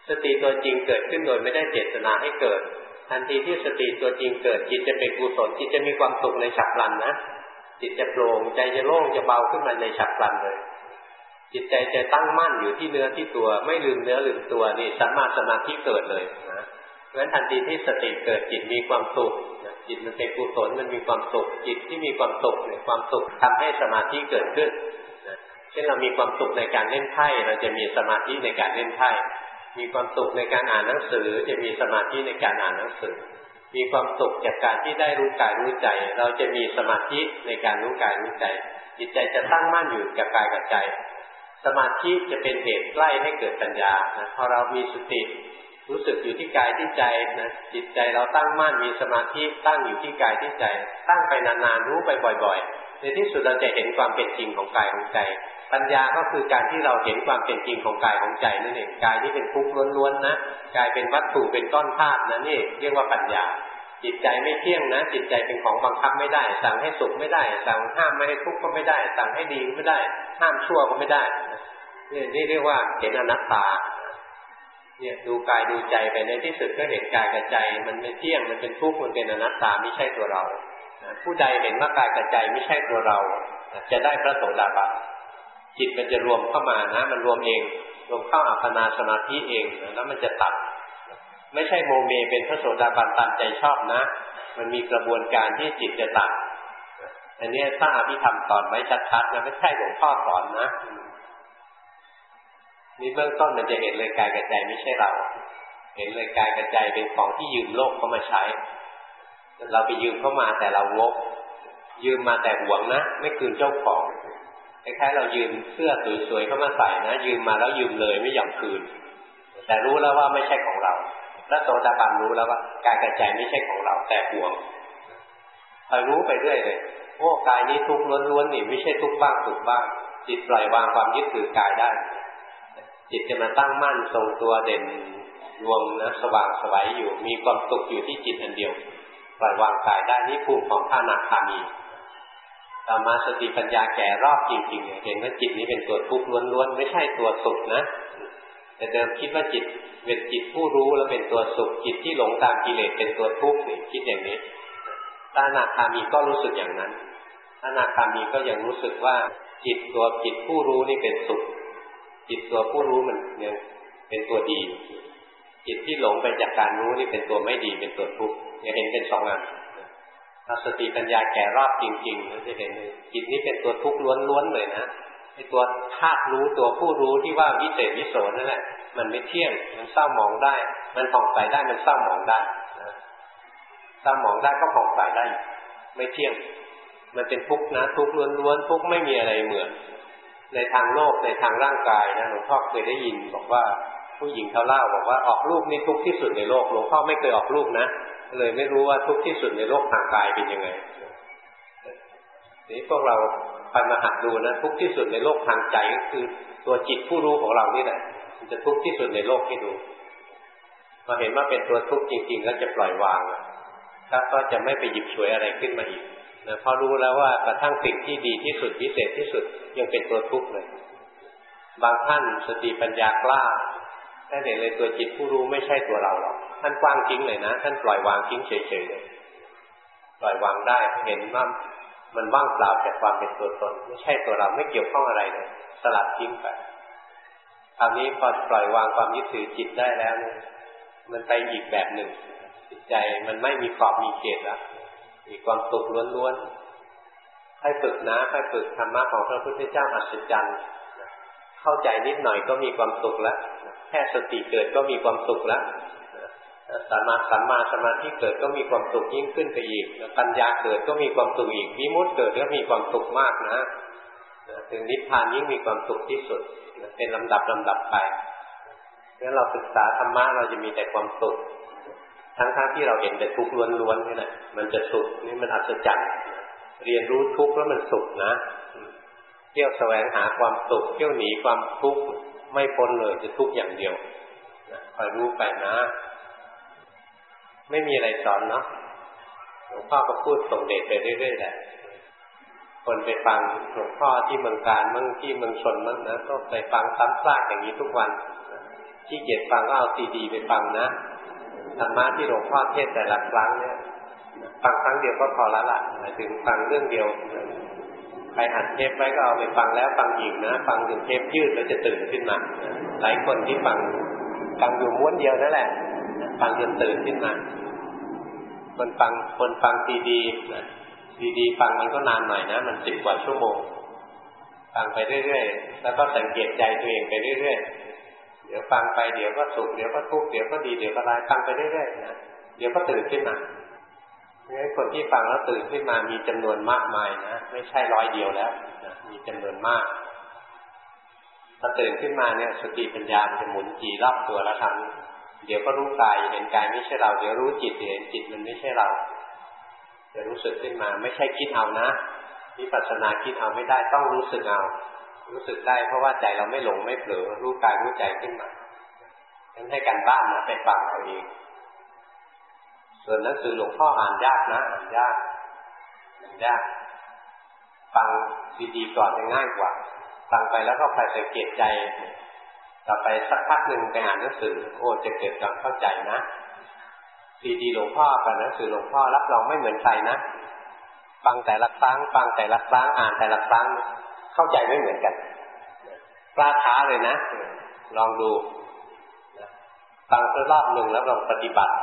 สติตัวจริงเกิดขึ้นโดยไม่ได้เจตนาให้เกิด ทันทีที่สติตัวจริงเกิดจิตจะเป็นกุศลจิตจะมีความสุขในฉับพลันนะจิตจะโปร่งใจจะโล่งจะเบาขึ้นมาในฉับพลันเลย จิตใจจะตั้งมั่นอยู่ที่เนื้อที่ตัวไม่ลืมเนื้อลืมตัวนี่สัมมาสมาธิเกิดเลยนะเพราะฉะนั้นทันทีที่สติเกิดจิตมีความสุขจิตมันเป็นกุศลมันมีความสุขจิตที่มีความสุขเนี่ยความสุขทำให้สมาธิเกิดขึ้นเช่นเรามีความสุขในการเล่นไพ่เราจะมีสมาธิในการเล่นไพ่ มีความสุขในการอ่านหนังสือ จะมีสมาธิในการอ่านหนังสือ มีความสุขจากการที่ได้รู้กายรู้ใจ เราจะมีสมาธิในการรู้กายรู้ใจ จิตใจจะตั้งมั่นอยู่กับกายกับใจ สมาธิจะเป็นเหตุใกล้ให้เกิดปัญญานะพอเรามีสติรู้สึกอยู่ที่กายที่ใจนะจิตใจเราตั้งมั่นมีสมาธิตั้งอยู่ที่กายที่ใจ ตั้งไปนานๆรู้ไปบ่อย ๆ ในที่สุดเราจะเห็นความเป็นจริงของกายของใจ ปัญญาก็คือการที่เราเห็นความเป็นจริงของกายของใจนั่นเองกายที่เป็นทุกข์ล้วนๆนะกายเป็นวัตถุเป็นก้อนธาตุนะนี่เรียกว่าปัญญา จิตใจไม่เที่ยงนะ จิตใจเป็นของบังคับไม่ได้ สั่งให้สุขไม่ได้ สั่งห้ามไม่ให้ทุกข์ก็ไม่ได้ สั่งให้ดีไม่ได้ ห้ามชั่วก็ไม่ได้นี่นี่เรียกว่าเห็นอนัตตา เนี่ยดูกายดูใจไปในที่สุดก็เห็นกายกับใจ มันไม่เที่ยงมันเป็นทุกข์มันเป็นอนัตตาไม่ใช่ตัวเราผู้ใดเห็นว่ากายกับใจไม่ใช่ตัวเรา จะได้พระโสดาบัน จิตมันจะรวมเข้ามานะ มันรวมเอง รวมเข้าอัปปนาสมาธิเองแล้วมันจะตัด ไม่ใช่โมเมเป็นพระโสดาบันตามใจชอบนะ มันมีกระบวนการที่จิตจะตัดอันนี้ถ้าอภิธรรมสอนไว้ชัดๆนะไม่ใช่หลวงพ่อสอนนะนี่เบื้องต้นมันจะเห็นเลยกายกับใจไม่ใช่เรา เห็นเลยกายกับใจเป็นของที่ยืมโลกเข้ามาใช้ เราไปยืมเข้ามาแต่เราวกยืมมาแต่หวงนะ ไม่คืนเจ้าของ คล้ายๆเรายืมเสื้อสวยๆเข้ามาใส่นะ ยืมมาแล้วยืมเลยไม่ยอมคืน แต่รู้แล้วว่าไม่ใช่ของเราแล้วโสดาบันรู้แล้วว่ากายกับใจไม่ใช่ของเราแต่ห่วงคอยรู้ไปเรื่อยเลยโอ้กายนี้ทุกข์ล้วนๆนี่ไม่ใช่ทุกข์บ้างสุขบ้าง จิตปล่อยวางความยึดถือกายได้ จิตจะมาตั้งมั่นทรงตัวเด่นรวมนะสว่างสวัยอยู่ มีความสุขอยู่ที่จิตอันเดียว ปล่อยวางกายได้นี่ภูมิของพระนาคามี ต่อมาสติปัญญาแก่รอบจริงๆเห็นว่าจิตนี้เป็นตัวทุกข์ล้วนๆไม่ใช่ตัวสุขนะ แต่เดิมคิดว่าจิตเป็นจิตผู้รู้แล้วเป็นตัวสุขจิตที่หลงตามกิเลสเป็นตัวทุกข์คิดอย่างนี้ถ้านาคามีก็รู้สึกอย่างนั้นถ้านาคามีก็ยังรู้สึกว่า จิตตัวจิตผู้รู้นี่เป็นสุข จิตตัวผู้รู้มันยังเป็นตัวดี จิตที่หลงไปจากการรู้นี่เป็นตัวไม่ดีเป็นตัวทุกข์จะเห็นเป็นสองอัน ถ้าสติปัญญาแก่รอบจริงๆเราจะเห็นเลยจิตนี้เป็นตัวทุกข์ล้วนๆเลยนะไอ้ตัวธาตุรู้ตัวผู้รู้ที่ว่าวิเศษวิโสนั่นแหละมันไม่เที่ยงมันเศร้าหมองได้ มันผ่องใสได้มันเศร้าหมองได้เศร้าหมองได้ก็ผ่องใสได้ ไม่เที่ยง มันเป็นทุกข์นะ ทุกข์ล้วนๆทุกข์ไม่มีอะไรเหมือน ในทางโลกในทางร่างกายนะหลวงพ่อเคยได้ยินบอกว่าผู้หญิงเขาเล่าบอกว่าออกลูกนี่ทุกข์ที่สุดในโลกหลวงพ่อไม่เคยออกลูกนะ เลยไม่รู้ว่าทุกข์ที่สุดในโลกทางกายเป็นยังไงนี่พวกเราไปมาหัดดูนะทุกข์ที่สุดในโลกทางใจก็คือ ตัวจิตผู้รู้ของเรานี่แหละมันจะทุกข์ที่สุดในโลกให้ดูพอเห็นว่าเป็นตัวทุกข์จริง ๆ แล้วจะปล่อยวางแล้วก็จะไม่ไปหยิบฉวยอะไรขึ้นมาอีกนะพอรู้แล้วว่ากระทั่งสิ่งที่ดีที่สุดพิเศษที่สุดยังเป็นตัวทุกข์เลย บางท่านสติปัญญากล้า ท่านเห็นเลยตัวจิตผู้รู้ไม่ใช่ตัวเราหรอกท่านกว้างทิ้งเลยนะท่านปล่อยวางทิ้งเฉยๆเลยปล่อยวางได้เห็นว่ามันว่างเปล่าจากความเป็นตัวตน ไม่ใช่ตัวเราไม่เกี่ยวข้องอะไรเลยสลัดทิ้งไปคราวนี้พอปล่อยวางความยึดถือจิตได้แล้วเนี่ยมันไปอีกแบบหนึ่งจิตใจมันไม่มีขอบมีเขตแล้วมีความสุขล้วนๆให้ฝึกนะให้ฝึกธรรมะของพระพุทธเจ้าอัศจรรย์ เข้าใจนิดหน่อยก็มีความสุขแล้วแค่สติเกิดก็มีความสุขแล้วสมาสัมมาสมาธิเกิดก็มีความสุขยิ่งขึ้นไปอีกปัญญาเกิดก็มีความสุขอีกวิมุตติเกิดก็มีความสุขมากนะถึงนิพพานยิ่งมีความสุขที่สุดเป็นลำดับลำดับไปงั้นเราศึกษาธรรมะเราจะมีแต่ความสุข ทั้งๆทที่เราเห็นแต่ทุกข์ล้วนๆนี่แหละมันจะสุขนี่มันอัศจรรย์เรียนรู้ทุกข์แล้วมันสุขนะ เที่ยวแสวงหาความสุขเที่ยวหนีความทุกข์ไม่พ้นเลยจะทุกข์อย่างเดียวคอยรู้ไปนะ ไม่มีอะไรสอนเนาะหลวงพ่อก็พูดส่งเด็กไปเรื่อยๆแหละคนไปฟังหลวงพ่อที่เมืองการเมืองที่เมืองชนมั้งนะก็ไปฟังซ้ำซากอย่างนี้ทุกวันที่เกียจฟังก็เอาซีดีไปฟังนะธรรมะที่หลวงพ่อเทศแต่ละครั้งเนี่ยฟังครั้งเดียวก็พอละละหมายถึงฟังเรื่องเดียว ใครอัดเทปไว้ก็เอาไปฟังแล้วฟังอีกนะ ฟังจนเทปยืดแล้วจะตื่นขึ้นมาหลายคนที่ฟังฟังอยู่ม้วนเดียวนั่นแหละฟังจนตื่นขึ้นมาคนฟังคนฟังซีดีซีดีฟังมันก็นานหน่อยนะ มันสิบกว่าชั่วโมง ฟังไปเรื่อยๆ แล้วก็สังเกตใจตัวเองไปเรื่อยๆ เดี๋ยวฟังไปเดี๋ยวก็สุขเดี๋ยวก็ทุกข์เดี๋ยวก็ดีเดี๋ยวก็ร้ายฟังไปเรื่อยๆนะเดี๋ยวก็ตื่นขึ้นมา งั้นคนที่ฟังแล้วตื่นขึ้นมามีจำนวนมากมายนะไม่ใช่ร้อยเดียวแล้วนะมีจำนวนมากพอตื่นขึ้นมาเนี่ยสติปัญญาจะหมุนจีรอบตัวแล้วทำเดี๋ยวก็รู้กายเห็นกายไม่ใช่เรา เดี๋ยวรู้จิตเห็นจิตมันไม่ใช่เราจะรู้สึกขึ้นมาไม่ใช่คิดเอานะวิปัสสนาคิดเอาไม่ได้ต้องรู้สึกเอา รู้สึกได้เพราะว่าใจเราไม่หลงไม่เผลอรู้กายรู้ใจขึ้นมาฉะนั้นให้การบ้านนะไปฟังเอาเอง ส่วนหนังสือหลวงพ่ออ่านยากนะอ่านยากอ่านยากฟังดีๆก่อนจะง่ายกว่าฟังไปแล้วก็ไปสังเกตใจต่อไปสักพักหนึ่งไปอ่านหนังสือ โอ้จะเกิดความเข้าใจนะซีดีหลวงพ่อกับหนังสือหลวงพ่อรับรองไม่เหมือนใครนะฟังแต่ละครั้งฟังแต่ละครั้งอ่านแต่ละครั้งเข้าใจไม่เหมือนกันกล้าท้าเลยนะ ลองดูฟังสักรอบหนึ่งแล้วลองปฏิบัติ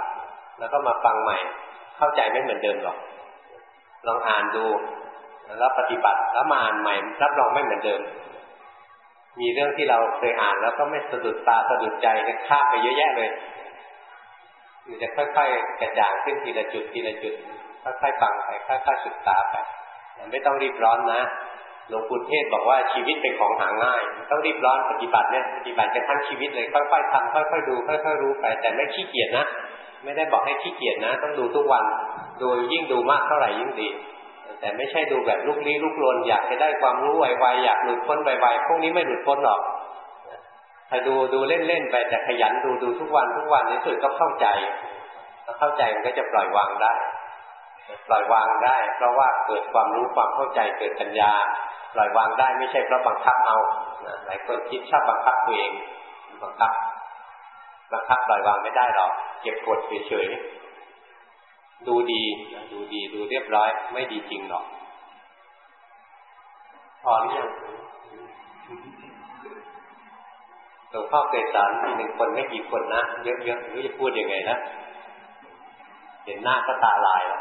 แล้วก็มาฟังใหม่ เข้าใจไม่เหมือนเดิมหรอก ลองอ่านดู แล้วปฏิบัติแล้วมาอ่านใหม่รับรองไม่เหมือนเดิม มีเรื่องที่เราเคยอ่านแล้วก็ไม่สะดุดตาสะดุดใจข้าไปเยอะแยะเลยมันจะค่อยๆกระจ่างขึ้นทีละจุดทีละจุดค่อยๆฟังไปค่อยๆศึกษาไปไม่ต้องรีบร้อนนะหลวงปู่เทศบอกว่าชีวิตเป็นของหาง่าย ต้องรีบร้อนปฏิบัติเนี่ยปฏิบัติกันทั้งชีวิตเลยค่อยๆทำค่อยๆดูค่อยๆรู้ไปแต่ไม่ขี้เกียจนะ ไม่ได้บอกให้ขี้เกียจนะ ต้องดูทุกวัน ดูยิ่งดูมากเท่าไหร่ยิ่งดี แต่ไม่ใช่ดูแบบลุกลี้ลุกลนอยากจะได้ความรู้ไวๆอยากหลุดพ้นไวๆพวกนี้ไม่หลุดพ้นหรอกถ้าดูดูเล่นๆไปแต่ขยันดูดูทุกวันทุกวันในสุดก็เข้าใจเข้าใจมันก็จะปล่อยวางได้ ปล่อยวางได้ เพราะว่าเกิดความรู้ความเข้าใจเกิดปัญญา ปล่อยวางได้ไม่ใช่เพราะบังคับเอาหลายคนคิดชอบบังคับตัวเองบังคับ บังคับปล่อยวางไม่ได้หรอกเก็บกดเฉยๆดูดีดูดีดูเรียบร้อย ไม่ดีจริงหรอกพอหรือยังหลวงพ่อเคยสอนทีหนึ่งคนไม่กี่คนนะเยอะๆไม่รู้จะพูดยังไงนะเห็นหน้าก็ตาลายแล้ว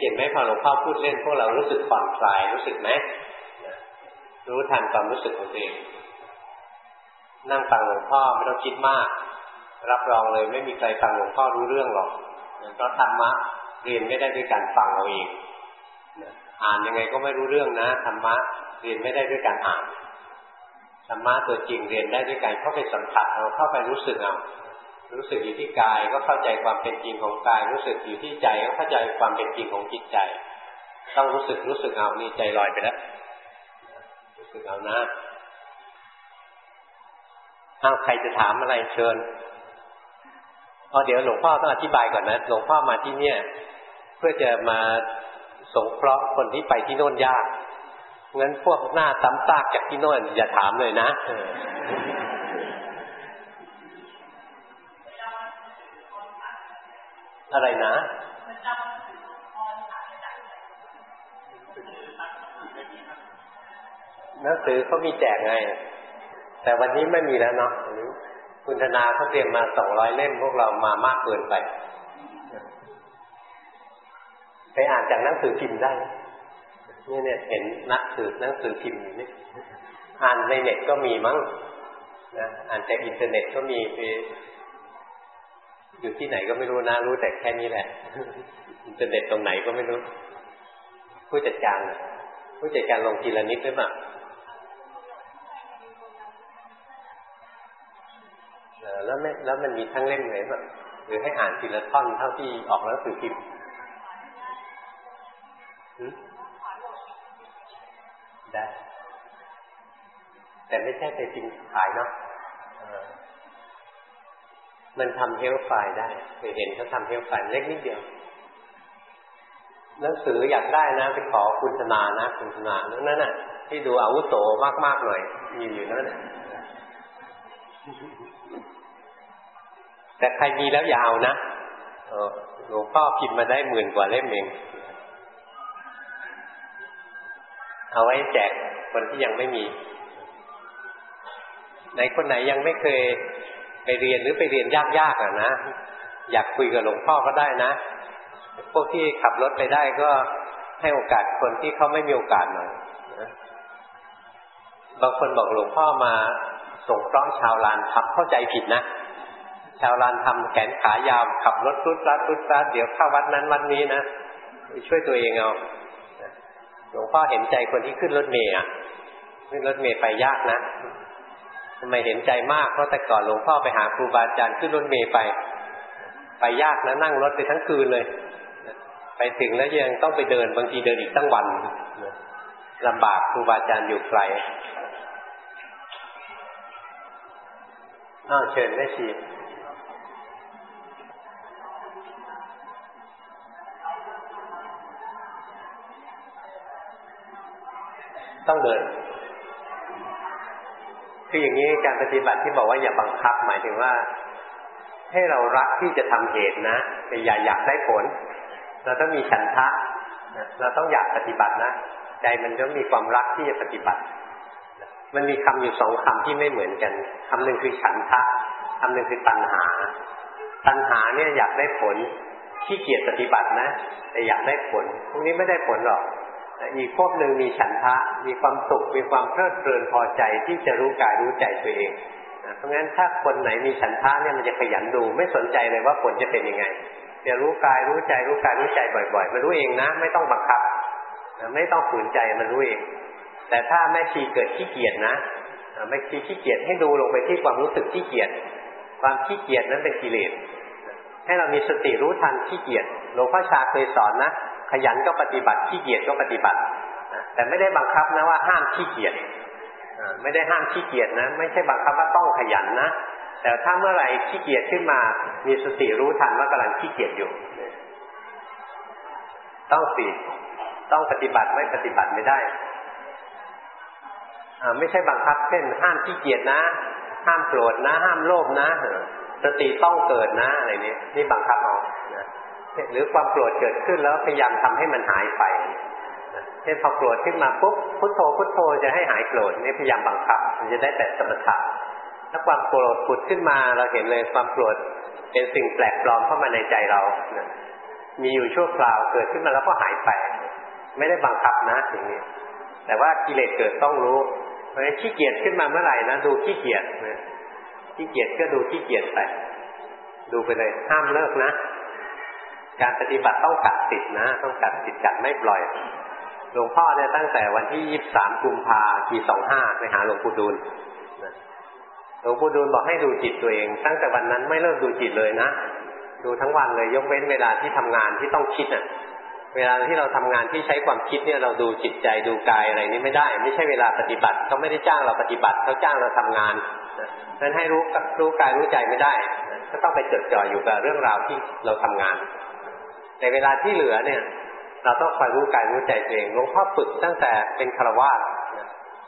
เห็นไหมพอหลวงพ่อพูดเล่นพวกเรารู้สึกผ่อนคลายรู้สึกไหมรู้ทันความรู้สึกของตัวเอง นั่งฟังหลวงพ่อไม่ต้องคิดมาก รับรองเลยไม่มีใครฟังหลวงพ่อรู้เรื่องหรอกเพราะธรรมะเรียนไม่ได้ด้วยการฟังเอาเองอ่านยังไงก็ไม่รู้เรื่องนะธรรมะเรียนไม่ได้ด้วยการอ่านธรรมะตัวจริงเรียนได้ด้วยการเข้าไปสัมผัสเอาเข้าไปรู้สึกเอารู้สึกอยู่ที่กายก็เข้าใจความเป็นจริงของกาย รู้สึกอยู่ที่ใจก็เข้าใจความเป็นจริงของจิตใจ ต้องรู้สึกรู้สึกเอานี่ใจลอยไปแล้วรู้สึกเอานะ เอาใครจะถามอะไรเชิญเอ๋อเดี๋ยวหลวงพ่อต้องอธิบายก่อนนะ หลวงพ่อมาที่เนี่ย เพื่อจะมาสงเคราะห์คนที่ไปที่โน่นยากงั้นพวกหน้าซ้ำซากจากที่โน่นอย่าถามเลยนะอะไรนะหนังสือเขามีแจกไง แต่วันนี้ไม่มีแล้วเนาะคุณธนาเขาเตรียมมาสองร้อยเล่มพวกเรามามากเกินไป ไปอ่านจากหนังสือพิมพ์ได้นี่เนี่ยเห็นนักสือหนังสือพิมพ์อยู่นี่อ่านในเน็ตก็มีมั้งนะอ่านจากอินเทอร์เน็ตก็มีไปอยู่ที่ไหนก็ไม่รู้นะ รู้แต่แค่นี้แหละ อินเทอร์เน็ตตรงไหนก็ไม่รู้ ผู้จัดการผู้จัดการลงทีละนิดหรือเปล่า แล้วไม่แล้วมันมีทั้งเล่มเลยแบบหรือให้อ่านทีละท่อนเท่าที่ออกแล้วสือพิมพ์ได้ แต่ไม่ใช่ไปพิมขายเนาะมันทำเฮลไฟล์ได้เคยเห็นเขาทำเฮลไฟล์เล็กนิดเดียวหนังสืออยากได้นะไปขอคุณธนานะ คุณธนานั่นน่ะที่ดูอาวุโสมากๆหน่อย มีอยู่นั่นน่ะ แต่ใครมีแล้วอย่าวนะหลวงพ่อพิมพ์มาได้หมื่นกว่าเล่มเอง เอาไว้แจกคนที่ยังไม่มีไหนคนไหนยังไม่เคยไปเรียนหรือไปเรียนยากๆอะนะ อยากคุยกับหลวงพ่อก็ได้นะ พวกที่ขับรถไปได้ก็ให้โอกาสคนที่เขาไม่มีโอกาสหน่อยบางคนบอกหลวงพ่อมาส่งเคราะห์ชาวลานขับเข้าใจผิดนะ ชาวลานทำแขนขายาวขับรถรุดรัดรุดรัดเดี๋ยวเข้าวัดนั้นวัดนี้นะช่วยตัวเองเอาหลวงพ่อเห็นใจคนที่ขึ้นรถเมย์อะขึ้นรถเมย์ไปยากนะทำไมเห็นใจมากเพราะแต่ก่อนหลวงพ่อไปหาครูบาอาจารย์ขึ้นรถเมย์ไป ไปยากนะนั่งรถไปทั้งคืนเลย ไปถึงแล้วยังต้องไปเดินบางทีเดินอีกตั้งวันลำบากครูบาอาจารย์อยู่ไกลอ้าวเชิญแม่ชี ต้องเดินคืออย่างนี้การปฏิบัติที่บอกว่าอย่าบังคับ หมายถึงว่า ให้เรารักที่จะทำเหตุนะแต่อย่าอยากได้ผล เราต้องมีฉันทะเราต้องอยากปฏิบัตินะใจมันต้องมีความรักที่จะปฏิบัติ มันมีคำอยู่สองคำที่ไม่เหมือนกันคำหนึ่งคือฉันทะคำหนึ่งคือตัณหา ตัณหาเนี่ยอยากได้ผลขี้เกียจปฏิบัตินะแต่อยากได้ผลพวกนี้ไม่ได้ผลหรอก อีกพวกหนึ่งมีฉันทะ มีความสุข มีความเพลิดเพลินพอใจที่จะรู้กายรู้ใจตัวเองเพราะงั้นถ้าคนไหนมีฉันทะเนี่ยมันจะขยันดู ไม่สนใจเลยว่าผลจะเป็นยังไงอย่ารู้กายรู้ใจรู้กายรู้ใจบ่อย ๆ มันรู้เองนะ ไม่ต้องบังคับไม่ต้องฝืนใจมันรู้เอง แต่ถ้าแม่ชีเกิดขี้เกียจนะแม่ชีขี้เกียจให้ดูลงไปที่ความรู้สึกขี้เกียจความขี้เกียจนั้นเป็นกิเลสให้เรามีสติรู้ทันขี้เกียจหลวงพ่อชาเคยสอนนะ ขยันก็ปฏิบัติขี้เกียจก็ปฏิบัติ แต่ไม่ได้บังคับนะว่าห้ามขี้เกียจไม่ได้ห้ามขี้เกียจนะ ไม่ใช่บังคับว่าต้องขยันนะ แต่ถ้าเมื่อไหร่ขี้เกียจขึ้นมา มีสติรู้ทันว่ากำลังขี้เกียจอยู่ ต้องสิต้องปฏิบัติไม่ปฏิบัติไม่ได้ไม่ใช่บังคับเช่น ห้ามขี้เกียจนะ ห้ามโกรธนะ ห้ามโลภนะสติต้องเกิดนะอะไรนี้นี่บังคับเอาะ หรือความโกรธเกิดขึ้นแล้วพยายามทำให้มันหายไปเช่นพอโกรธขึ้นมาปุ๊บพุทโธพุทโธจะให้หายโกรธนี่พยายามบังคับ มันจะได้แต่สมถะถ้าความโกรธผุดขึ้นมาเราเห็นเลยความโกรธเป็นสิ่งแปลกปลอมเข้ามาในใจเรามีอยู่ชั่วคราวเกิดขึ้นมาแล้วก็หายไป ไม่ได้บังคับนะสิ่งนี้ แต่ว่ากิเลสเกิดต้องรู้เพราะฉะนั้นขี้เกียจขึ้นมาเมื่อไหร่นะดูขี้เกียจขี้เกียจก็ดูขี้เกียจไปดูไปเลยห้ามเลิกนะ การปฏิบัติต้องกัดติดนะ ต้องกัดติดกัดไม่ปล่อย หลวงพ่อเนี่ยตั้งแต่วันที่ยี่สิบสามกุมภาปีสองห้าไปหาหลวงปู่ดูลหลวงปู่ดูลบอกให้ดูจิตตัวเอง ตั้งแต่วันนั้นไม่เลิกดูจิตเลยนะดูทั้งวันเลยยกเว้นเวลาที่ทำงานที่ต้องคิดอะ เวลาที่เราทำงานที่ใช้ความคิดเนี่ยเราดูจิตใจดูกายอะไรนี่ไม่ได้ ไม่ใช่เวลาปฏิบัติเขาไม่ได้จ้างเราปฏิบัติเขาจ้างเราทำงานนั้นให้รู้รู้กายรู้ใจไม่ได้ก็ต้องไปจดจ่ออยู่กับเรื่องราวที่เราทำงาน ในเวลาที่เหลือเนี่ย เราต้องคอยรู้กายรู้ใจเองหลวงพ่อฝึกตั้งแต่เป็นคารวาส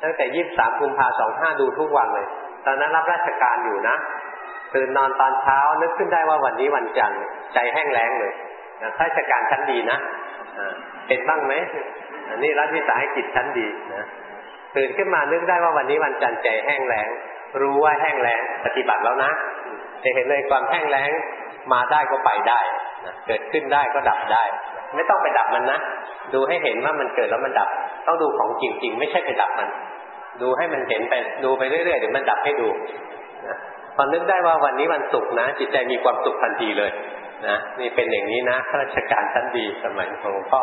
ตั้งแต่ยี่สิบสามกุมภาสองห้าดูทุกวันเลย ตอนนั้นรับราชการอยู่นะตื่นนอนตอนเช้านึกขึ้นได้ว่าวันนี้วันจันทร์ใจแห้งแล้งเลยราชการชั้นดีนะเป็นบ้างไหมอันนี้รัฐวิสาหกิจชั้นดีนะตื่นขึ้นมานึกได้ว่าวันนี้วันจันทร์ใจแห้งแล้งรู้ว่าแห้งแล้งปฏิบัติแล้วนะจะเห็นเลยความแห้งแล้งมาได้ก็ไปได้ เกิดขึ้นได้ก็ดับได้ ไม่ต้องไปดับมันนะ ดูให้เห็นว่ามันเกิดแล้วมันดับ ต้องดูของจริง ๆ ไม่ใช่ไปดับมัน ดูให้มันเห็นไปดูไปเรื่อยๆเดี๋ยวมันดับให้ดูนะพอนึกได้ว่าวันนี้วันศุกร์นะ จิตใจมีความสุขทันทีเลยนะนี่เป็นอย่างนี้นะข้าราชการชั้นดีสมัยของพ่อ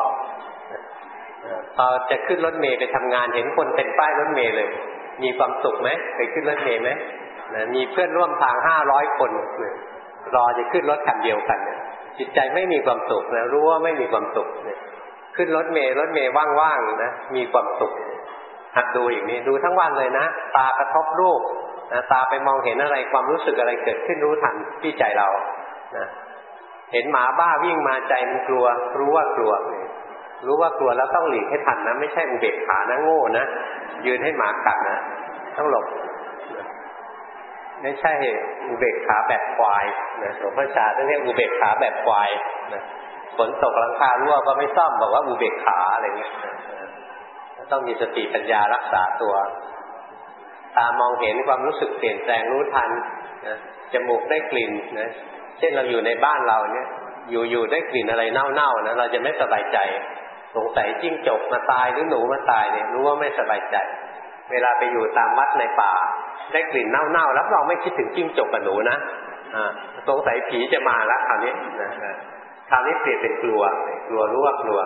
พอจะขึ้นรถเมย์ไปทำงานเห็นคนเป็นป้ายรถเมย์เลย มีความสุขไหมไปขึ้นรถเมย์ไหมนะมีเพื่อนร่วมทางห้าร้อยคนรอจะขึ้นรถคันเดียวกันเนี่ย จิตใจไม่มีความสุขนะรู้ว่าไม่มีความสุขเนี่ยขึ้นรถเมย์รถเมย์ว่างๆนะมีความสุขหัดดูอย่างนี้ดูทั้งวันเลยนะ ตากระทบรูปนะตาไปมองเห็นอะไรความรู้สึกอะไรเกิดขึ้นรู้ทันที่ใจเรานะเห็นหมาบ้าวิ่งมาใจมันกลัว รู้ว่ากลัว รู้ว่ากลัวแล้วต้องหลีกให้ทันนะ ไม่ใช่อุเบกขานะโง่นะยืนให้หมากัดนะต้องหลบ ไม่ใช่อุเบกขาแบบควายนะหลวงพ่อชาต้องเรียกอุเบกขาแบบควายนะฝนตกหลังคารั่วก็ไม่ซ่อมบอกว่าอุเบกขาอะไรเงี้ยต้องมีสติปัญญารักษาตัว ตามองเห็นความรู้สึกเปลี่ยนแปลงรู้ทันนะจมูกได้กลิ่นนะเช่นเราอยู่ในบ้านเราเนี่ย อยู่ๆได้กลิ่นอะไรเน่าๆนะเราจะไม่สบายใจ สงสัยจิ้งจกมาตายหรือหนูมาตายเนี่ย รู้ว่าไม่สบายใจ เวลาไปอยู่ตามวัดในป่า ได้กลิ่นเน่าๆรับรองไม่คิดถึงจิ้งจกกับหนูนะอสงสัยผีจะมาแล้วคราวนี้นะคราวนี้เปลี่ยนเป็นกลัว กลัวรู้ว่ากลัว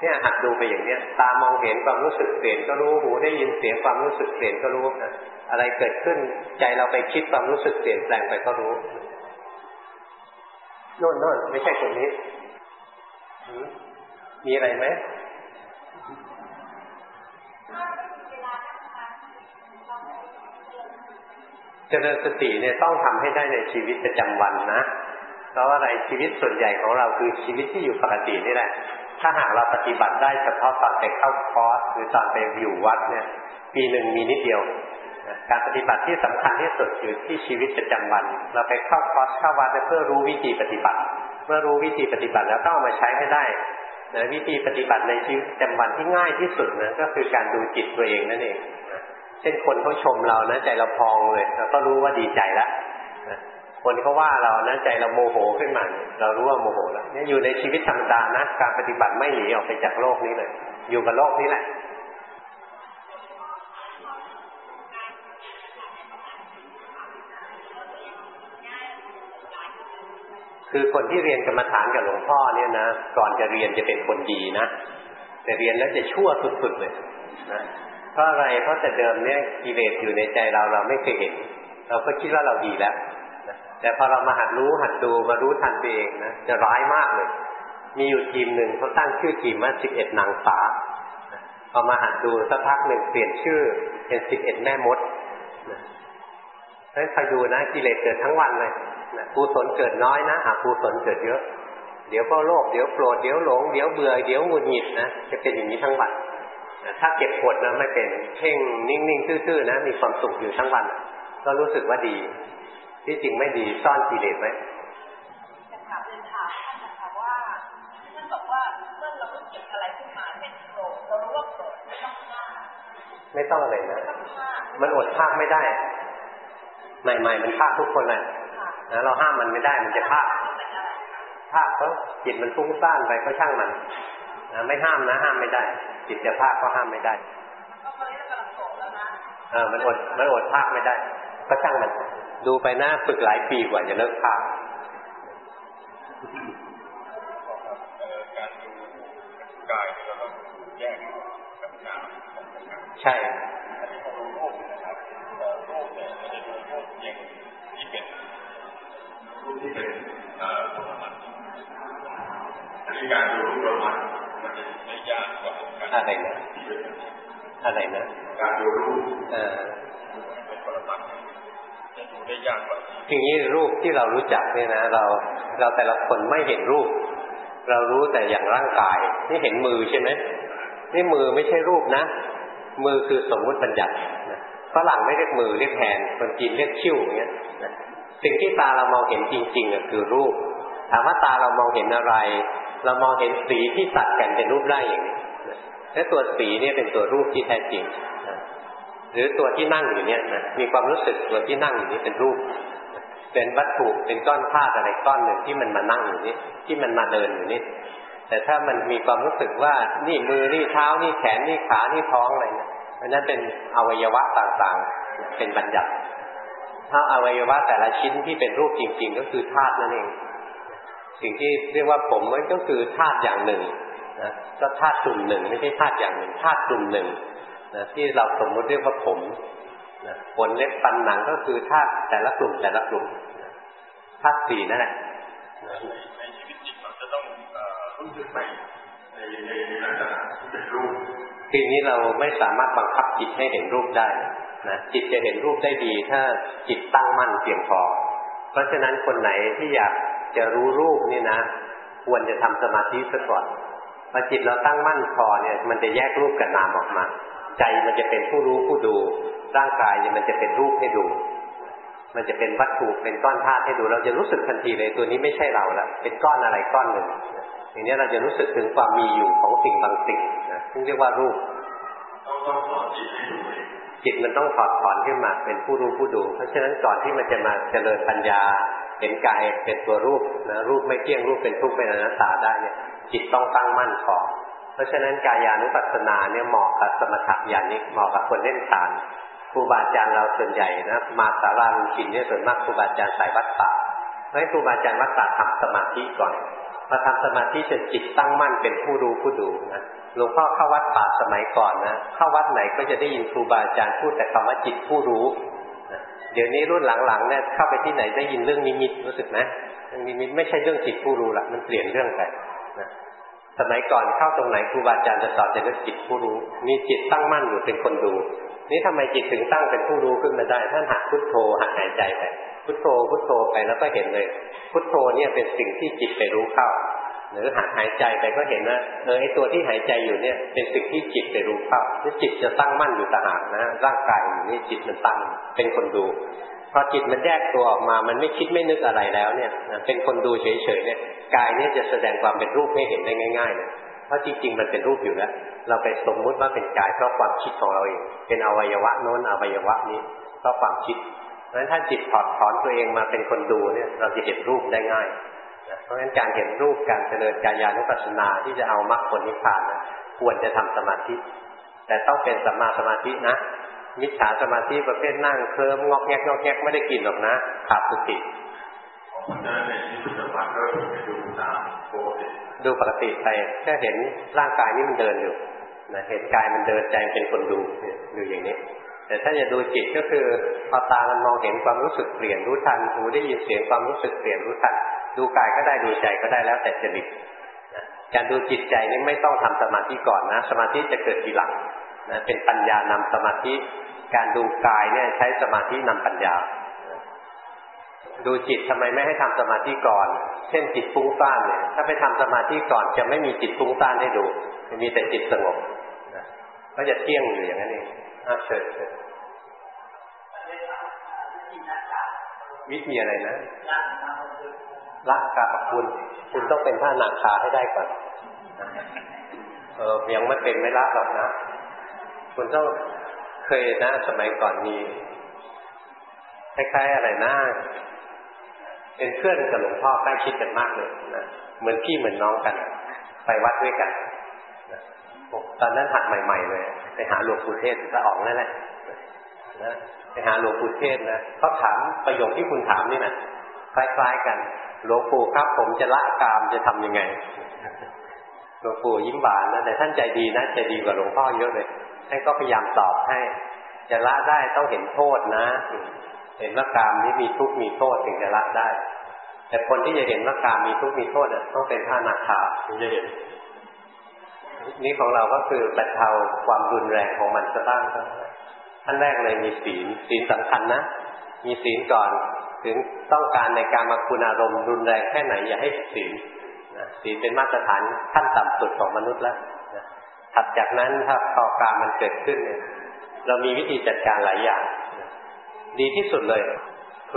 เนี่ยหัดดูไปอย่างเนี้ย ตามองเห็นความรู้สึกเปลี่ยนก็รู้หูได้ยินเสียงความรู้สึกเปลี่ยนก็รู้นะอะไรเกิดขึ้นใจเราไปคิดความรู้สึกเปลี่ยนแปลงไปก็รู้โน่นโน่นไม่ใช่คนนี้มีอะไรไหม เจริญสติเนี่ยต้องทำให้ได้ในชีวิตประจำวันนะเพราะอะไรชีวิตส่วนใหญ่ของเราคือชีวิตที่อยู่ปกตินี่แหละ ถ้าหากเราปฏิบัติได้เฉพาะตอนไปเข้าคอร์สหรือตอนไปอยู่วัดเนี่ย ปีหนึ่งมีนิดเดียว การปฏิบัติที่สำคัญที่สุดอยู่ที่ชีวิตประจำวัน เราไปเข้าคอร์สเข้าวัดเพื่อรู้วิธีปฏิบัติ เมื่อรู้วิธีปฏิบัติแล้วต้องเอามาใช้ให้ได้นะวิธีปฏิบัติในชีวิตประจำวันที่ง่ายที่สุดนะก็คือการดูจิตตัวเองนั่นเอง เช่นคนเขาชมเรานะใจเราพองเลยเราก็รู้ว่าดีใจแล้วคนเขาว่าเรานะใจเราโมโหขึ้นมา เรารู้ว่าโมโหแล้วเนี่ยอยู่ในชีวิตธรรมดานะการปฏิบัติไม่หนีออกไปจากโลกนี้เลย อยู่กับโลกนี้แหละคือคนที่เรียนกรรมฐานกับหลวงพ่อเนี่ยนะก่อนจะเรียนจะเป็นคนดีนะแต่เรียนแล้วจะชั่วสุดๆเลยนะ ราะอะไรเพราะแต่เดิมเนี่ยกิเลสอยู่ในใจเราเราไม่เคยเห็น เราก็คิดว่าเราดีแล้วแต่พอเรามาหัดรู้หัดดูมารู้ทันตัวเองนะจะร้ายมากเลย มีอยู่ทีมหนึ่งเขาตั้งชื่อทีมว่าสิบเอ็ดนางฟ้าพอมาหัดดูสักพักหนึ่งเปลี่ยนชื่อเป็นสิบเอ็ดแม่มดนั้นคอยดูนะกิเลสเกิดทั้งวันเลยกุศลเกิดน้อยนะอกุศลเกิดเยอะ เดี๋ยวก็โลภเดี๋ยวโกรธเดี๋ยวหลง เดี๋ยวเบื่อเดี๋ยวหงุดหงิดนะจะเป็นอย่างนี้ทั้งวัน ถ้าเก็บกดนะไม่เป็นเพ่งนิ่งๆซื่อๆนะมีความสุขอยู่ทั้งวัน ก็รู้สึกว่าดี ที่จริงไม่ดีซ่อนกิเลสไหมจะถามเรียนถามท่านนะคะว่าท่านบอกว่าเมื่อเรารู้สึกอะไรขึ้นมาเป็นโกรธเรารู้ว่าโกรธไม่ต้องฆ่าไม่ต้องอะไรนะ มันอดภาคไม่ได้ ใหม่ ๆ มันภาคทุกคนเลยนะเราห้ามมันไม่ได้มันจะภาคภาคเขาจิตมันฟุ้งซ่านไปก็ช่างมันนะ ไม่ห้ามนะ ห้ามไม่ได้ จิตจะภาคก็ห้ามไม่ได้เออมันอดมันอดภาคไม่ได้ ก็ช่างมัน ดูไปหน้าฝึกหลายปีกว่าจะเลิกภาคใช่ที่เป็นเอ่อปรมัตอันนี้การดูรูปปรมัตมันจะไม่ยาก กว่าการอะไรนะอะไรนะการดูรูปเออเป็นปรมัตจะดูได้ยากกว่าทีนี้รูปที่เรารู้จักเนี่ยนะเราเราแต่ละคนไม่เห็นรูป เรารู้แต่อย่างร่างกาย นี่เห็นมือใช่ไหมนี่มือไม่ใช่รูปนะ มือคือสมมุติบัญญัติฝรั่งไม่เรียกมือเรียกแผนคนจีนเรียกคิ้วอย่างเงี้ยสิ่งที่ตาเรามองเห็นจริงๆคือรูปถามว่าตาเรามองเห็นอะไร เรามองเห็นสีที่ตัดกันเป็นรูปได้อย่างนี้ และตัวสีนี่เป็นตัวรูปที่แท้จริงหรือตัวที่นั่งอยู่เนี่ยนะมีความรู้สึกตัวที่นั่งอยู่นี้เป็นรูป เป็นวัตถุเป็นก้อนธาตุอะไรก้อนหนึ่งที่มันมานั่งอยู่นี่ที่มันมาเดินอยู่นี่แต่ถ้ามันมีความรู้สึกว่านี่มือนี่เท้านี่แขนนี่ขานี่ท้องอะไรเนี่ยนั้นเป็นอวัยวะต่างๆ เป็นบัญญัติถ้าอวัยวะแต่ละชิ้นที่เป็นรูปจริง ๆ ก็คือธาตุนั่นเอง สิ่งที่เรียกว่าผมมันก็คือธาตุอย่างหนึ่ง นะก็ธาตุกลุ่มหนึ่งไม่ใช่ธาตุอย่างหนึ่งธาตุกลุ่มหนึ่งนะที่เราสมมติเรียกว่าผมนะขนเล็บฟันหนังก็คือธาตุแต่ละกลุ่มแต่ละกลุ่มธาตุสี่นั่นแหละในชีวิตจริงเราจะต้องรู้สึกไปในในลักษณะที่เป็นรูปทีนี้เราไม่สามารถบังคับจิตให้เห็นรูปได้นะจิตจะเห็นรูปได้ดี ถ้าจิตตั้งมั่นเพียงพอ เพราะฉะนั้นคนไหนที่อยากจะรู้รูปนี่นะ ควรจะทำสมาธิซะก่อน พอจิตเราตั้งมั่นพอเนี่ย มันจะแยกรูปกับนามออกมา ใจมันจะเป็นผู้รู้ผู้ดู ร่างกายเนี่ยมันจะเป็นรูปให้ดู มันจะเป็นวัตถุเป็นก้อนธาตุให้ดู เราจะรู้สึกทันทีเลยตัวนี้ไม่ใช่เราละเป็นก้อนอะไรก้อนหนึ่งอย่างนี้เราจะรู้สึกถึงความมีอยู่ของสิ่งบางสิ่งนะซึ่งเรียกว่ารูปต้องสอนจิตให้ดูจิตมันต้องถอดถอนขึ้นมาเป็นผู้รู้ผู้ดู เพราะฉะนั้นก่อนที่มันจะมาเจริญปัญญาเห็นกายเป็นตัวรูปนะรูปไม่เที่ยงรูปเป็นทุกข์เป็นอนัตตาได้เนี่ย จิตต้องตั้งมั่นก่อนเพราะฉะนั้นกายานุปัสสนาเนี่ยเหมาะกับสมถะญาณิกเหมาะกับคนเล่นฌานครูบาอาจารย์เราส่วนใหญ่นะมาสาราลุชินเนี่ยส่วนมากครูบาอาจารย์สายวัดป่าเพราะครูบาอาจารย์วัดป่าทำสมาธิก่อนพอทำสมาธิจนจิตตั้งมั่นเป็นผู้รู้ผู้ดูนะหลวงพ่อเข้าวัดป่าสมัยก่อนนะเข้าวัดไหนก็จะได้ยินครูบาอาจารย์พูดแต่คำว่าจิตผู้รู้เดี๋ยวนี้รุ่นหลังๆเนี่ยเข้าไปที่ไหนได้ยินเรื่องนิมิตรู้สึกไหมนิมิตไม่ใช่เรื่องจิตผู้รู้ละมันเปลี่ยนเรื่องไป นะสมัยก่อนเข้าตรงไหนครูบาอาจารย์จะสอนแต่เรื่องจิตผู้รู้ มีจิตตั้งมั่นอยู่เป็นคนดู นี่ทำไมจิตถึงตั้งเป็นผู้รู้ขึ้นมาได้ ท่านหักพุทโธหักหายใจไปพุทโธพุทโธไปแล้วก็เห็นเลย พุทโธเนี่ยเป็นสิ่งที่จิตไปรู้เข้า หรือหัดหายใจไปก็เห็นว่าเออไอตัวที่หายใจอยู่เนี่ย เป็นสิ่งที่จิตไปรู้เข้าที่จิตจะตั้งมั่นอยู่ต่างหากนะร่างกายอยู่นี่จิตมันตั้งเป็นคนดู พอจิตมันแยกตัวออกมา มันไม่คิดไม่นึกอะไรแล้วเนี่ยเป็นคนดูเฉยๆเนี่ยกายเนี่ยจะแสดงความเป็นรูปให้เห็นได้ง่ายๆเลยเพราะจริงๆ มันเป็นรูปอยู่แล้ว เราไปสมมุติว่าเป็นกายเพราะความคิดของเราเอง เป็นอวัยวะโน้นอวัยวะนี้เพราะความคิดเพราะฉะนั้นถ้าจิตถอดถอนตัวเองมาเป็นคนดูเนี่ย เราจะเห็นรูปได้ง่ายเพราะฉะนั้นการเห็นรูปการเจริญกายานุปัสสนาที่จะเอามรรคผลนิพพานนะควรจะทำสมาธิ แต่ต้องเป็นสัมมาสมาธินะ มิจฉาสมาธิประเภทนั่งเคลิ้มงอกแงกงอกแงกไม่ได้กินหรอกนะขาดสติมันนั้นในที่ปัจจุบันก็ดูตามปกติดูปกติไปแค่เห็นร่างกายนี่มันเดินอยู่นะเห็นกายมันเดินใจเป็นคนดูอยู่อย่างนี้ แต่ถ้าจะดูจิตก็คือพอตามันมองเห็นความรู้สึกเปลี่ยนรู้ทันหูได้ยินเสียงความรู้สึกเปลี่ยนรู้ทันดูกายก็ได้ดูใจก็ได้แล้วแต่จริตการดูจิตใจนี่ไม่ต้องทำสมาธิก่อนนะ สมาธิจะเกิดทีหลังนะเป็นปัญญานำสมาธิ การดูกายเนี่ยใช้สมาธินำปัญญา ดูจิตทำไมไม่ให้ทำสมาธิก่อน เช่นจิตฟุ้งซ่านเนี่ย ถ้าไปทำสมาธิก่อนจะไม่มีจิตฟุ้งซ่านให้ดู มีแต่จิตสงบก็จะเที่ยงอยู่อย่างนั้นเองอ่าเชิญเชิญวิธีอะไรนะรักกับคุณ คุณต้องเป็นท่านาคาให้ได้ก่อน เออยังไม่เป็นไม่รักหรอกนะ คุณต้อง เคยนะสมัยก่อนมีคล้ายๆอะไรนะเป็นเพื่อนกับหลวงพ่อใกล้ชิดกันมากเลยนะเหมือนพี่เหมือนน้องกัน ไปวัดด้วยกันตอนนั้นหัดใหม่ ๆ เลย ไปหาหลวงปู่เทศจะออกนั่นแหละนะไปหาหลวงปู่เทศนะเขาถามประโยคที่คุณถามนี่นะคล้ายๆกัน หลวงปู่ครับ ผมจะละกามจะทํำยังไงหลวงปู่ยิ้มหวานนะแต่ท่านใจดีนะใจดีกว่าหลวงพ่อเยอะเลย ท่านก็พยายามตอบให้จะละได้ต้องเห็นโทษนะ เห็นว่ากามนี้มีทุกข์มีโทษถึงจะละได้ แต่คนที่จะเห็นว่ากามมีทุกข์มีโทษต้องเป็นท่านาคาถึงจะเห็นนี่ของเราก็คือบรรเทาความรุนแรงของมันซะบ้างท่านแรกเลยมีศีลศีลสำคัญนะ มีศีลก่อนถึงต้องการในการมาคุณอารมณ์รุนแรงแค่ไหนอย่าให้ศีลศีลเป็นมาตรฐานขั้นต่ำสุดของมนุษย์แล้ว ถัดจากนั้นถ้าต่อการมันเกิดขึ้นเนี่ยเรามีวิธีจัดการหลายอย่าง ดีที่สุดเลย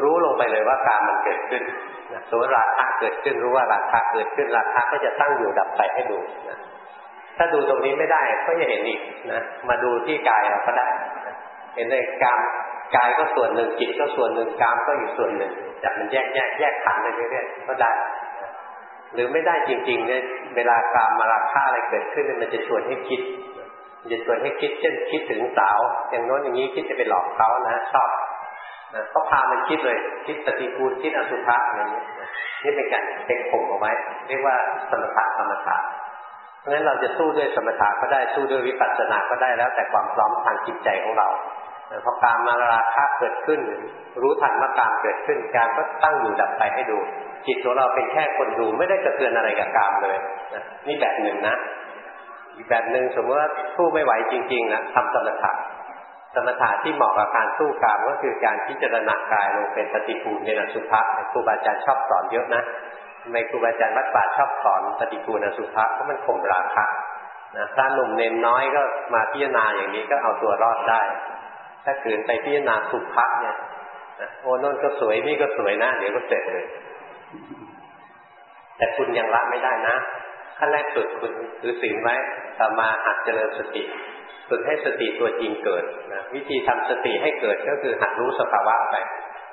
รู้ลงไปเลยว่าการมันเกิดขึ้นสมมติราคะเกิดขึ้นรู้ว่าราคะเกิดขึ้นราคะก็จะตั้งอยู่ดับไปให้ดูนะถ้าดูตรงนี้ไม่ได้ก็จะเห็นอีกนะมาดูที่กายเราก็ได้ เห็นในกามกายก็ส่วนหนึ่งจิตก็ส่วนหนึ่งกามก็อีกส่วนหนึ่งจากมันแยกแยกแยกขันไปเรื่อยๆก็ได้ หรือไม่ได้จริงๆเนี่ยเวลากามมาราคาอะไรเกิดขึ้นมันจะชวนให้คิดจะชวนให้คิดเช่นคิดถึงสาว อย่างโน้นอย่างนี้คิดจะไปหลอกเขานะชอบนะก็พามันคิดเลย คิดปฏิกูลคิดอสุภะอะไรนี้นี่เป็นการเป็นผมเอาไว้ เรียกว่าสมถะสมถะเพราะฉะนั้นเราจะสู้ด้วยสมถะก็ได้สู้ด้วยวิปัสสนาก็ได้แล้ว แต่ความพร้อมทางจิตใจของเราพอการมาราคะเกิดขึ้น รู้ทันว่าการเกิดขึ้น การก็ตั้งอยู่ดับไปให้ดู จิตของเราเป็นแค่คนดูไม่ได้กระเทือนอะไรกับกามเลยนี่แบบหนึ่งนะ อีกแบบหนึ่งสมมติว่าสู้ไม่ไหวจริงๆนะทำสมถะสมถะที่เหมาะกับการสู้กามก็คือการพิจารณากายลงเป็นปฏิปูลในสุภะครูบาอาจารย์ชอบสอนเยอะนะทำไมครูบาอาจารย์วัดป่าชอบสอนปฏิปูณสุภะเพราะมันข่มราคะนะพระหนุ่มเนนน้อยก็มาพิจารณาอย่างนี้ก็เอาตัวรอดได้ ถ้าขืนไปพิจารณาสุภะเนี่ยโอ้นนก็สวยนี่ก็สวยนะเดี๋ยวก็เสร็จเลย แต่คุณยังละไม่ได้นะขั้นแรกสุดคุณถือศีลไว้ต่อมาหัดเจริญสติฝึกให้สติตัวจริงเกิดนะวิธีทำสติให้เกิดก็คือหัดรู้สภาวะไป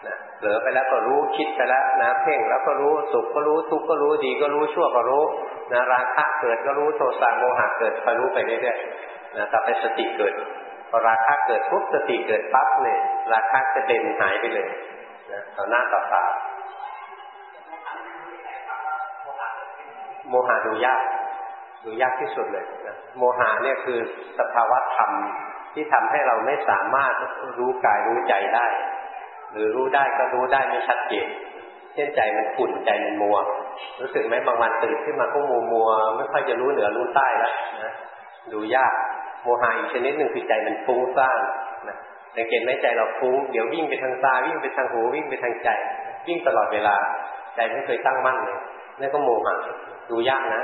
นะเผลอไปแล้วก็รู้คิดไปแล้วนะเพ่งแล้วก็รู้สุขก็รู้ทุกข์ก็รู้ดีก็รู้ชั่วก็รู้นะราคะเกิดก็รู้โทสะโมหะเกิดคอยรู้ไปเรื่อยๆนะต่อไปสติเกิดพอราคะเกิดปุ๊บสติเกิดปั๊บเนี่ยราคะจะเด่นหายไปเลยนะต่อหน้าต่อตา โมหะดูยากดูยากที่สุดเลยนะโมหะเนี่ยคือสภาวะธรรมที่ทำให้เราไม่สามารถรู้กายรู้ใจได้ หรือรู้ได้ก็รู้ได้ไม่ชัดเจนเช่นใจมันขุ่นใจมันมัว รู้สึกไหมบางวันตื่นขึ้นมาก็มัวมัวไม่ค่อยจะรู้เหนือรู้ใต้แล้วนะดูยากโมหะอีกชนิดหนึ่งคือใจมันฟุ้งซ่านนะสังเกตไหมใจเราฟุ้งเดี๋ยววิ่งไปทางตาวิ่งไปทางหูวิ่งไปทางใจ วิ่งตลอดเวลา ใจไม่เคยตั้งมั่นเลย นั่นก็โมหะดูยากนะ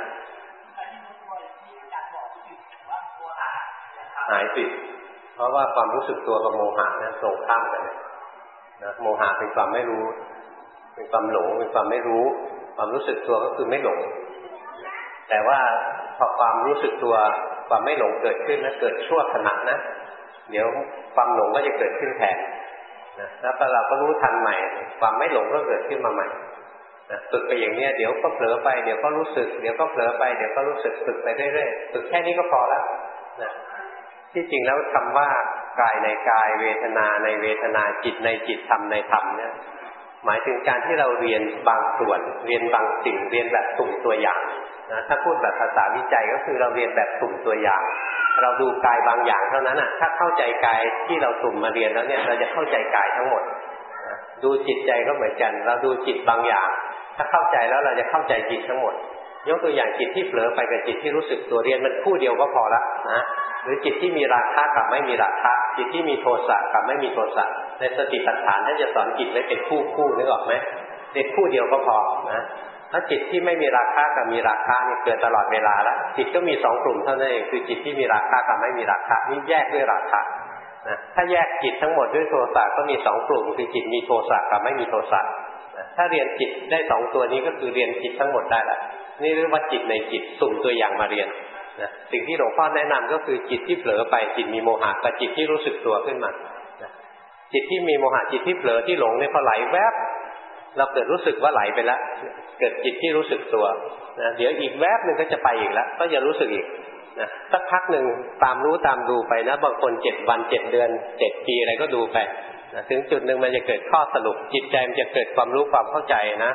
หายสิเพราะว่าความรู้สึกตัวกับโมหะนั้นตรงข้ามกันนะโมหะเป็นความไม่รู้ เป็นความหลงเป็นความไม่รู้ ความรู้สึกตัวก็คือไม่หลง แต่ว่าพอความรู้สึกตัวความไม่หลงเกิดขึ้นนะเกิดชั่วขณะนะเดี๋ยวความหลงก็จะเกิดขึ้นแทนนะแล้วเราก็รู้ทันใหม่ ความไม่หลงก็เกิดขึ้นมาใหม่ ฝึกไปอย่างเนี้ยเดี๋ยวก็เผลอไปเดี๋ยวก็รู้สึก เดี๋ยวก็เผลอไปเดี๋ยวก็รู้สึกฝึกไปเรื่อยๆฝึกแค่นี้ก็พอแล้วนะที่จริงแล้วคำว่ากายในกายเวทนาในเวทนาจิตในจิตธรรมในธรรมเนี่ยหมายถึงการที่เราเรียนบางส่วน เรียนบางสิ่งเรียนแบบสุ่มตัวอย่างนะถ้าพูดแบบภาษาวิจัยก็คือเราเรียนแบบสุ่มตัวอย่าง เราดูกายบางอย่างเท่านั้นอะ ถ้าเข้าใจกายที่เราสุ่มมาเรียนแล้วเนี่ยเราจะเข้าใจกายทั้งหมด ดูจิตใจก็เหมือนกัน เราดูจิตบางอย่าง ถ้าเข้าใจแล้วเราจะเข้าใจจิตทั้งหมด ยกตัวอย่างจิตที่เผลอไปกับจิตที่รู้สึกตัวเรียนมันคู่เดียวก็พอละนะหรือจิตที่มีราคะกับไม่มีราคะ จิตที่มีโทสะกับไม่มีโทสะในสติปัฏฐานท่านจะสอนจิตไว้เป็นคู่คู่นึกออกไหมเด็กคู่เดียวก็พอนะถ้าจิตที่ไม่มีราคะกับมีราคะนี่เกิดตลอดเวลาแล้วจิตก็มีสองกลุ่มเท่านั้นเองคือจิตที่มีราคะกับไม่มีราคะนี่แยกด้วยราคะนะถ้าแยกจิตทั้งหมดด้วยโทสะก็มีสองกลุ่มคือจิตมีโทสะกับไม่มีโทสะ ถ้าเรียนจิตได้สองตัวนี้ก็คือเรียนจิตทั้งหมดได้ละนี่เรียกว่าจิตในจิตสุ่มตัวอย่างมาเรียนนะสิ่งที่หลวงพ่อแนะนำก็คือจิตที่เผลอไปจิตมีโมหะกับจิตที่รู้สึกตัวขึ้นมาจิตที่มีโมหะจิตที่เผลอที่หลงเนี่ยพอไหลแวบเราเกิดรู้สึกว่าไหลไปแล้วเกิดจิตที่รู้สึกตัวนะเดี๋ยวอีกแวบหนึ่งก็จะไปอีกแล้วก็จะรู้สึกอีก นะสักพักหนึ่งตามรู้ตามดูไปนะบางคนเจ็ดวันเจ็ดเดือนเจ็ดปีอะไรก็ดูไปนะถึงจุดหนึ่งมันจะเกิดข้อสรุป จิตใจมันจะเกิดความรู้ความเข้าใจนะ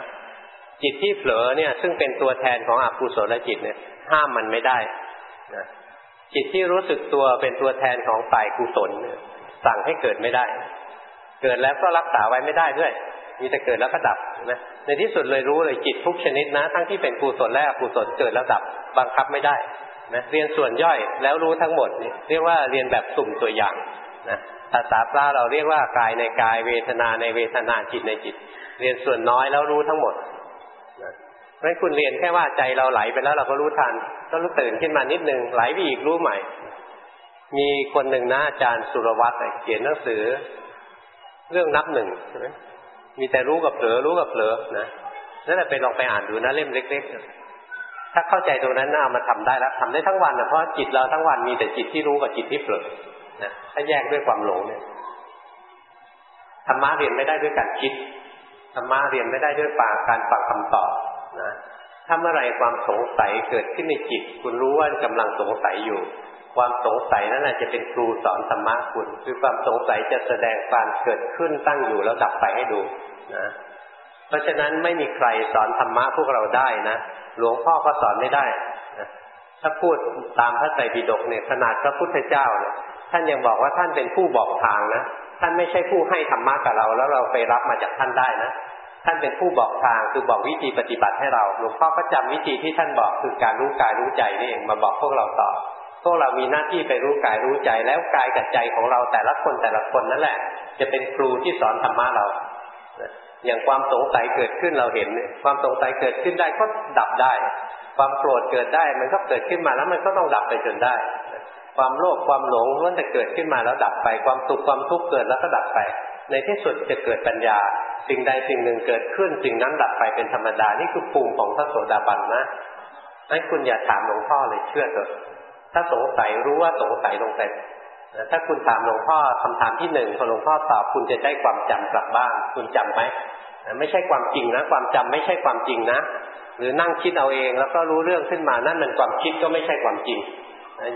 จิตที่เผลอเนี่ย ซึ่งเป็นตัวแทนของอกุศลจิตเนี่ย ห้ามมันไม่ได้นะจิตที่รู้สึกตัวเป็นตัวแทนของฝ่ายกุศลสั่งให้เกิดไม่ได้ เกิดแล้วก็รักษาไว้ไม่ได้ด้วย มีแต่เกิดแล้วก็ดับนะในที่สุดเลยรู้เลยจิตทุกชนิดนะ ทั้งที่เป็นกุศลและอกุศลเกิดแล้วดับบังคับไม่ได้ นะเรียนส่วนย่อยแล้วรู้ทั้งหมดเรียกว่าเรียนแบบสุ่มตัวอย่างนะภาษาพระเราเรียกว่ากายในกายเวทนาในเวทนาจิตในจิต เรียนส่วนน้อยแล้วรู้ทั้งหมดเพราะฉะนั้นคุณเรียนแค่ว่าใจเราไหลไปแล้วเราก็รู้ทันก็รู้ตื่นขึ้นมานิดนึงไหลไปอีกรู้ใหม่ มีคนหนึ่งนะอาจารย์สุรวัตรเขียนหนังสือ เรื่องนับหนึ่งใช่ไหมมีแต่รู้กับเผลอรู้กับเผลอนะนั่นแหละไปลองไปอ่านดูนะเล่มเล็ก ๆ ถ้าเข้าใจตรงนั้นน่ามาทำได้แล้วทำได้ทั้งวันนะเพราะจิตเราทั้งวันมีแต่จิตที่รู้กับจิตที่เผลอนะถ้าแยกด้วยความหลงเนี่ยธรรมะเรียนไม่ได้ด้วยการคิดธรรมะเรียนไม่ได้ด้วยปากการฟังคำตอบนะถ้าเมื่อไรความสงสัยเกิดขึ้นในจิต คุณรู้ว่ากำลังสงสัยอยู่ ความสงสัยนั่นแหละจะเป็นครูสอนธรรมะคุณ คือความสงสัยจะแสดงความเกิดขึ้นตั้งอยู่แล้วดับไปให้ดูนะ เพราะฉะนั้นไม่มีใครสอนธรรมะพวกเราได้นะ หลวงพ่อก็สอนไม่ได้นะถ้าพูดตามพระไตรปิฎกเนี่ยขนาดพระพุทธเจ้าเนี่ยท่านยังบอกว่าท่านเป็นผู้บอกทางนะท่านไม่ใช่ผู้ให้ธรรมะกับเรา แล้วเราไปรับมาจากท่านได้นะท่านเป็นผู้บอกทางคือบอกวิธีปฏิบัติให้เรา หลวงพ่อก็จำวิธีที่ท่านบอกคือการรู้กายรู้ใจนี่เองมาบอกพวกเราต่อพวกเรามีหน้าที่ไปรู้กายรู้ใจแล้วกายกับใจของเราแต่ละคนแต่ละคนนั่นแหละ จะเป็นครูที่สอนธรรมะเรา อย่างความสงสัยเกิดขึ้นเราเห็น ความสงสัยเกิดขึ้นได้ก็ดับได้ ความโกรธเกิดได้มันก็เกิดขึ้นมาแล้วมันก็ต้องดับไปจนได้ ความโลภความหลงมันจะเกิดขึ้นมาแล้วดับไป ความสุขความทุกข์เกิดแล้วก็ดับไป ในที่สุดจะเกิดปัญญา สิ่งใดสิ่งหนึ่งเกิดขึ้น สิ่งนั้นดับไปเป็นธรรมดา นี่คือภูมิของพระโสดาบันนะนั้นคุณอย่าถามหลวงพ่อเลยเชื่อเถอะถ้าสงสัยรู้ว่าสงสัยลงไป ถ้าคุณถามหลวงพ่อคำถามที่หนึ่งพอหลวงพ่อตอบคุณจะได้ความจำกลับบ้านคุณจํำไหมไม่ใช่ความจริงนะ ความจำไม่ใช่ความจริงนะ หรือนั่งคิดเอาเองแล้วก็รู้เรื่องขึ้นมานั่นมันความคิดก็ไม่ใช่ความจริง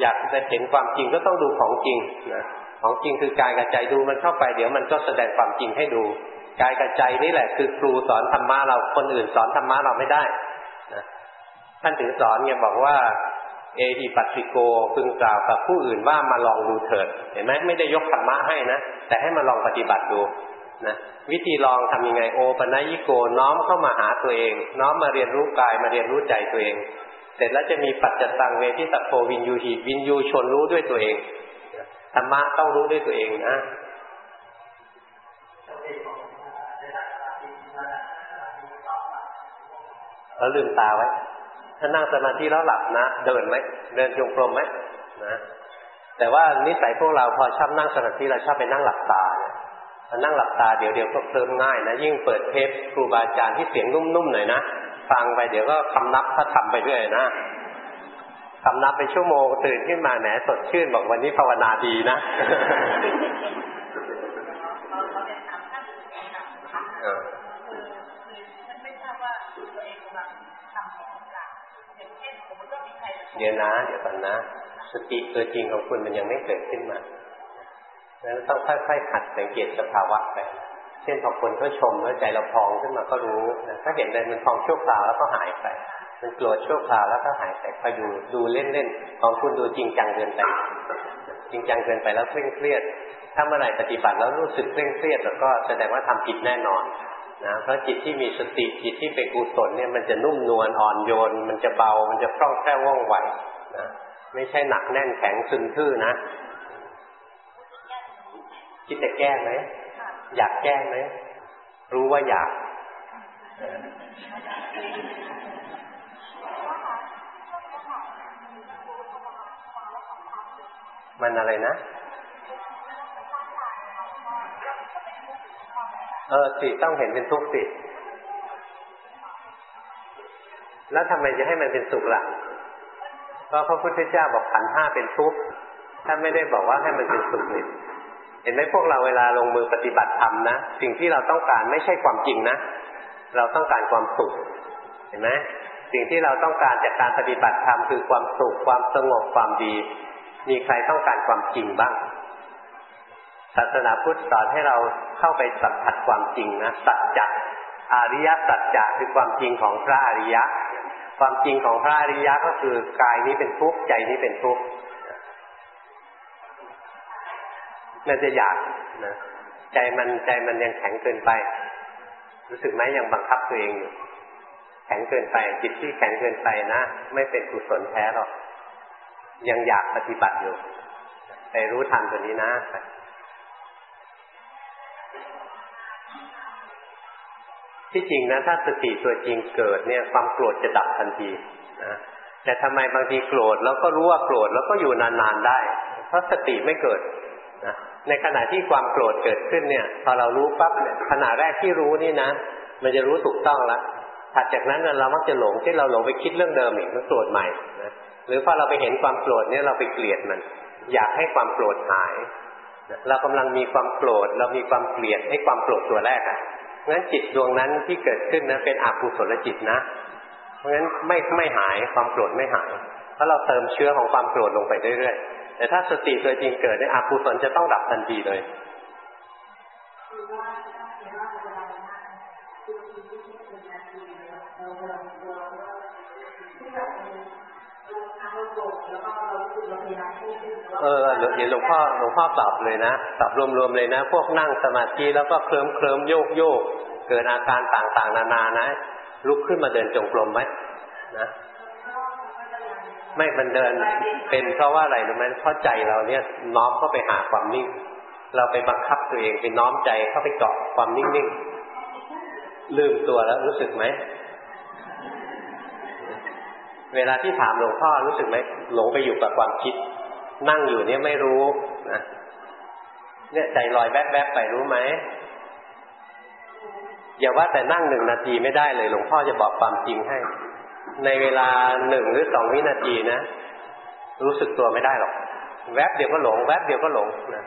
อยากจะเห็นความจริงก็ต้องดูของจริงนะของจริงคือกายกับใจดูมันเข้าไปเดี๋ยวมันก็แสดงความจริงให้ดูกายกับใจนี่แหละ คือครูสอนธรรมะเราคนอื่นสอนธรรมะเราไม่ได้นะท่านถึงสอนเนี่ยบอกว่า เอหิปัสสิโกพึงกล่าวกับผู้อื่นว่ามาลองดูเถิด เห็นไหมไม่ได้ยกธรรมะให้นะ แต่ให้มาลองปฏิบัติดูนะวิธีลองทำยังไงโอปนัยิโกน้อมเข้ามาหาตัวเอง น้อมมาเรียนรู้กายมาเรียนรู้ใจตัวเอง เสร็จแล้วจะมีปัจจตังเวทิตโพวินยูหีวินยูชนรู้ด้วยตัวเองธรรมะต้องรู้ด้วยตัวเองนะแล้วลืมตาไว้ ถ้านั่งสมาธิแล้วหลับนะ เดินไหมเดินจงกรมไหมนะแต่ว่านิสัยพวกเราพอชอบนั่งสมาธิเราชอบไปนั่งหลับตาเนี่ยนั่งหลับตาเดี๋ยวเดี๋ยวก็เคลิ้มง่ายนะยิ่งเปิดเทปครูบาอาจารย์ที่เสียงนุ่มๆหน่อยนะฟังไปเดี๋ยวก็คำนับถ้าทำไปเรื่อยนะคำนับไปชั่วโมงตื่นขึ้นมาแหมสดชื่นบอกวันนี้ภาวนาดีนะเออ เดี๋ยวนะ เดี๋ยวก่อนนะ สติตัวจริงของคุณมันยังไม่เกิดขึ้นมาแล้วต้องค่อยๆหัดสังเกตสภาวะไป เช่นพอคนเขาชมแล้วใจเราพองขึ้นมาก็รู้นะถ้าเห็นเลยมันพองชั่วคราวแล้วก็หายไป มันโกรธชั่วคราวแล้วก็หายไปคอยดูดูเล่นๆของคุณดูจริงจังเกินไป จริงจังเกินไปแล้วเคร่งเครียด ถ้าเมื่อไหร่ปฏิบัติแล้วรู้สึกเคร่งเครียด แล้วก็แสดงว่าทำผิดแน่นอน นะเพราะจิตที่มีสติจิตที่เป็นกุศลเนี่ยมันจะนุ่มนวลอ่อนโยน มันจะเบา มันจะคล่องแคล่วว่องไวนะไม่ใช่หนักแน่นแข็งซึมทื่อนะคิดจะแก้ไหมอยากแก้ไหมรู้ว่าอยากมันอะไรนะ เออสิต้องเห็นเป็นทุกข์สิ แล้วทำไมจะให้มันเป็นสุขล่ะก็พระพุทธเจ้าบอกขันห้าเป็นทุกข์ถ้านไม่ได้บอกว่าให้มันเป็นสุขนี่เห็นไหมพวกเราเวลาลงมือปฏิบัติธรรมนะ สิ่งที่เราต้องการไม่ใช่ความจริงนะ เราต้องการความสุข เห็นไหมสิ่งที่เราต้องการจากการปฏิบัติธรรมคือความสุขความสงบความดี มีใครต้องการความจริงบ้าง ศาสนาพุทธสอนให้เรา เข้าไปสัมผัสความจริงนะสัจจะอริยสัจจะคือความจริงของพระอริยะ ความจริงของพระอริยะก็คือกายนี้เป็นทุกข์ใจนี้เป็นทุกข์มันจะอยากนะใจมันใจมันยังแข็งเกินไป รู้สึกไหมยังบังคับตัวเองอยู่แข็งเกินไป จิตที่แข็งเกินไปนะไม่เป็นกุศลแท้หรอกยังอยากปฏิบัติอยู่ไปรู้ทันตัวนี้นะ ที่จริงนะถ้าสติตัวจริงเกิดเนี่ย ความโกรธจะดับทันทีนะแต่ทำไมบางทีโกรธแล้วก็รู้ว่าโกรธแล้วก็อยู่นานๆได้ เพราะสติไม่เกิดนะในขณะที่ความโกรธเกิดขึ้นเนี่ย พอเรารู้ปั๊บขณะแรกที่รู้นี่นะมันจะรู้ถูกต้องแล้วถัดจากนั้นเรามักจะหลงที่เราหลงไปคิดเรื่องเดิมอีกมันโกรธใหม่นะหรือพอเราไปเห็นความโกรธเนี่ยเราไปเกลียดมัน อยากให้ความโกรธหาย เรากำลังมีความโกรธเรามีความเกลียดให้ความโกรธตัวแรกอะ งั้นจิตดวงนั้นที่เกิดขึ้นนะเป็นอกุศลจิตนะ เพราะงั้นไม่ไม่หายความโกรธไม่หายเพราะเราเติมเชื้อของความโกรธลงไปเรื่อยๆแต่ถ้าสติตัวจริงเกิดเนี่ยอกุศลจะต้องดับทันทีเลย เออเดี๋ยวหลวงพ่อหลวงพ่อตอบเลยนะตอบรวมๆเลยนะ พวกนั่งสมาธิแล้วก็เคลิ้มเคลิ้มโยกโยกเกิดอาการต่างๆ นานานะ ลุกขึ้นมาเดินจงกรมไหมนะไม่มันเดินเป็นเพราะว่าอะไรรู้ไหมเพราะใจเราเนี่ยน้อมเข้าไปหาความนิ่ง เราไปบังคับตัวเองไปน้อมใจเข้าไปเกาะความนิ่งๆลืมตัวแล้วรู้สึกไหมเวลาที่ถามหลวงพ่อรู้สึกไหมหลงไปอยู่กับความคิด นั่งอยู่เนี่ยไม่รู้นะเนี่ยใจลอยแวบๆไปรู้ไหมอย่าว่าแต่นั่งหนึ่งนาทีไม่ได้เลย หลวงพ่อจะบอกความจริงให้ ในเวลาหนึ่งหรือสองวินาทีนะ รู้สึกตัวไม่ได้หรอก แวบเดียวก็หลง แวบเดียวก็หลงนะ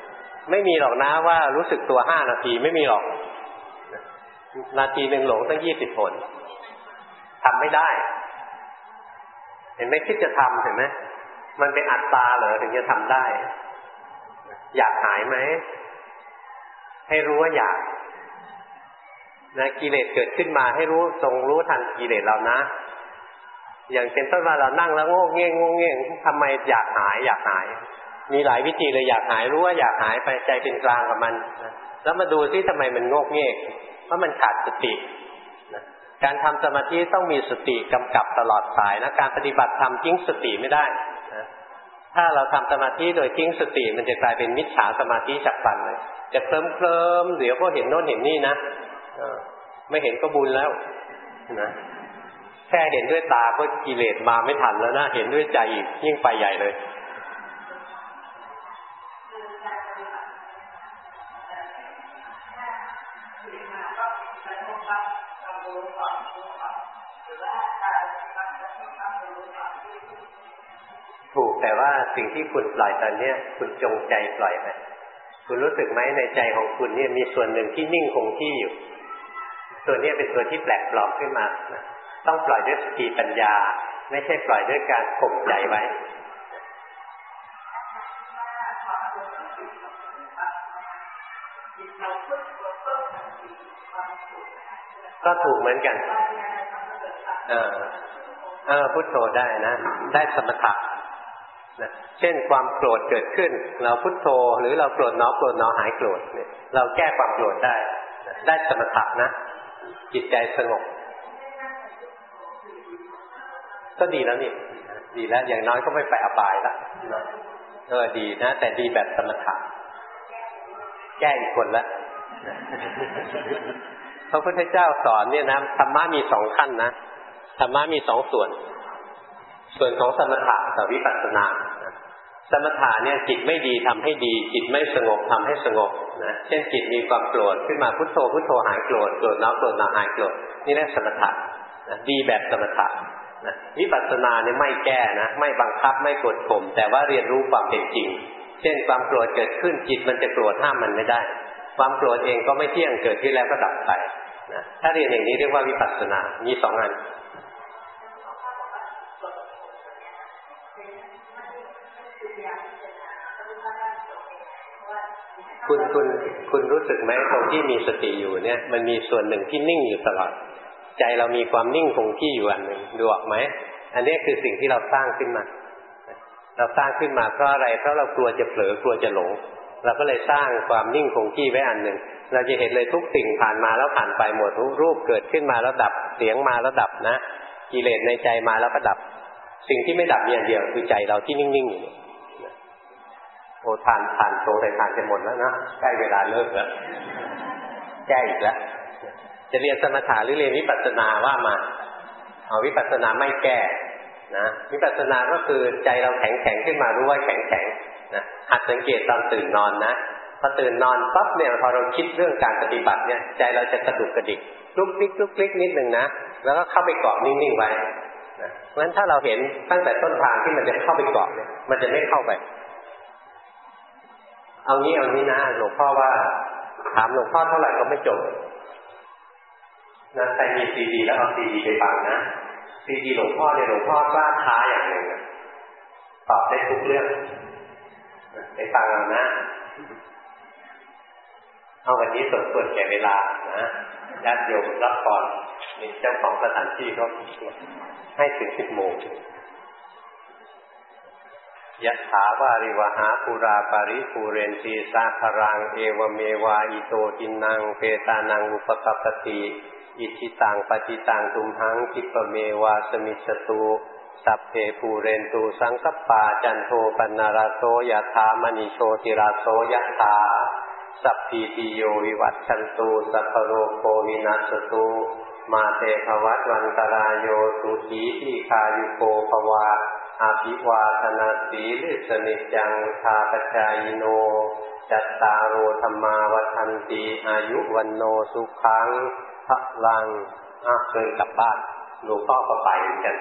ไม่มีหรอกนะว่ารู้สึกตัวห้านาทีไม่มีหรอก นาทีหนึ่งหลงตั้งยี่สิบผลทำไม่ได้ เห็นไหมคิดจะทำเห็นไหม มันเป็นอัตตาเหรอถึงจะทำได้ อยากหายไหม ให้รู้ว่าอยากนะกิเลสเกิดขึ้นมาให้รู้ทรงรู้ทันกิเลสเรานะ อย่างเช่นต้นว่าเรานั่งแล้วโง่เง่งโง่เง่งทำไมอยากหายอยากหาย มีหลายวิธีเลยอยากหายรู้ว่าอยากหายไปใจเป็นกลางกับมันแล้วมาดูที่ทำไมมันโง่เง่เพราะมันขาดสติการทำสมาธิต้องมีสติกำกับตลอดสายนะการปฏิบัติทำทิ้งสติไม่ได้ ถ้าเราทำสมาธิโดยทิ้งสติมันจะกลายเป็นมิจฉาสมาธิฉับพลันเลย จะเคลิ้มเคลิมเดี๋ยวก็เห็นโน่นเห็นนี่นะไม่เห็นก็บุญแล้วนะแค่เห็นด้วยตาก็กิเลสมาไม่ทันแล้วนะ เห็นด้วยใจอีกยิ่งไปใหญ่เลย แต่ว่าสิ่งที่คุณปล่อยตอนนี้คุณจงใจปล่อยไปคุณรู้สึกไหมในใจของคุณเนี่ยมีส่วนหนึ่งที่นิ่งคงที่อยู่ ตัวนี้เป็นตัวที่แปลกปลอมขึ้นมา ต้องปล่อยด้วยสติปัญญา ไม่ใช่ปล่อยด้วยการข่มใจไว้ก็ถูกเหมือนกัน เออ เออพุทโธได้นะ ได้สมถะ นะเช่นความโกรธเกิดขึ้น เราพุทโธ หรือเราโกรธน้อโกรธน้อหายโกรธเนี่ยเราแก้ความโกรธได้ ได้สมถะนะ จิตใจสงบ ก็ดีแล้วนี่ดีแล้ว อย่างน้อยก็ไม่ไปอบายละเออดีนะ แต่ดีแบบสมถะแก้อีกคนละพระพุทธเจ้าสอนเนี่ยนะธรรมะมีสองขั้นนะธรรมะมีสองส่วน ส่วนของสมถะกับวิปัสสนาสมถะเนี่ยจิตไม่ดีทำให้ดี จิตไม่สงบทำให้สงบนะเช่นจิตมีความโกรธขึ้นมาพุทโธพุทโธหายโกรธโกรธน้อโกรธน้อหายโกรธนี่เรียกสมถะนะดีแบบสมถะนะวิปัสสนาเนี่ยไม่แก้นะไม่บังคับไม่กดข่มแต่ว่าเรียนรู้ความเป็นจริง เช่นความโกรธเกิดขึ้นจิตมันจะโกรธห้ามมันไม่ได้ ความโกรธเองก็ไม่เที่ยงเกิดขึ้นแล้วก็ดับไปนะถ้าเรียนอย่างนี้เรียกว่าวิปัสสนามีสองอัน คุณคุณคุณรู้สึกไหมตรงที่มีสติอยู่เนี่ย มันมีส่วนหนึ่งที่นิ่งอยู่ตลอด ใจเรามีความนิ่งคงที่อยู่อันหนึ่งดูออกไหมอันนี้คือสิ่งที่เราสร้างขึ้นมา เราสร้างขึ้นมาเพราะอะไรเพราะเรากลัวจะเผลอกลัวจะหลง เราก็เลยสร้างความนิ่งคงที่ไว้อันหนึ่งเราจะเห็นเลยทุกสิ่งผ่านมาแล้วผ่านไปหมดรูปเกิดขึ้นมาแล้วดับเสียงมาแล้วดับนะกิเลสในใจมาแล้วก็ดับ สิ่งที่ไม่ดับอย่างเดียวคือใจเราที่นิ่งๆอยู่ โอ้ทานทานโตไปทานจะหมดแล้วนะใกล้เวลาเลิกแล้วแก้อีกแล้วจะเรียนสมถะหรือเรียนวิปัสสนาว่ามาเอาวิปัสสนาไม่แก้นะวิปัสสนาก็คือใจเราแข็งแข็งขึ้นมารู้ว่าแข็งแข็งนะหัดสังเกตตอนตื่นนอนนะพอตื่นนอนปั๊บเนี่ยพอเราคิดเรื่องการปฏิบัติเนี่ย ใจเราจะกระดุกกระดิกลุกลิกลุกลิกนิดหนึ่งนะแล้วก็เข้าไปเกาะนิ่งๆไว้นะเพราะฉะนั้นถ้าเราเห็นตั้งแต่ต้นทางที่มันจะเข้าไปเกาะเนี่ย มันจะไม่เข้าไป เอางี้เอางี้นะหลวงพ่อว่า ถามหลวงพ่อเท่าไหร่ก็ไม่จบนะใครมีซีดีแล้วเอาซีดีไปฟังนะซีดีหลวงพ่อเนี่ยหลวงพ่อกล้าท้าอย่างหนึ่งตอบได้ทุกเรื่องไปฟังเอานะเอาวันนี้สมควรแก่เวลานะญาติโยมรับก่อนนี่เจ้าของสถานที่ก็ให้ถึงสิบโมง ยะถาวาริวะหาปูราปะริปูเรนติ สาคะรัง เอวะเมวะ อิโต ทินนังเปตานังอุปะกัปปะติอิจฉิตังปัตถิตังตุมหัง ขิปปะเมวะ สะมิชฌะตุสัพเพปูเรนตุ สังกัปปาจันโทปัณณะระโสยะถา มะณิโชติระโสยะถาสัพพีติโยวิวัชชันตุ สัพพะโรโควินัสสะตุมาเต ภะวัตวันตะราโยสุขีทีฆายุโก ภะวะ อะภิวาทะนะสีลิสสะ นิจจัง วุฑฒาปะจายิโน จัตตาโรธัมมาวัฑฒันติ อายุวัณโณสุขังพระลังอาเชิญกลับบ้านหลวงพ่อก็ไปกัน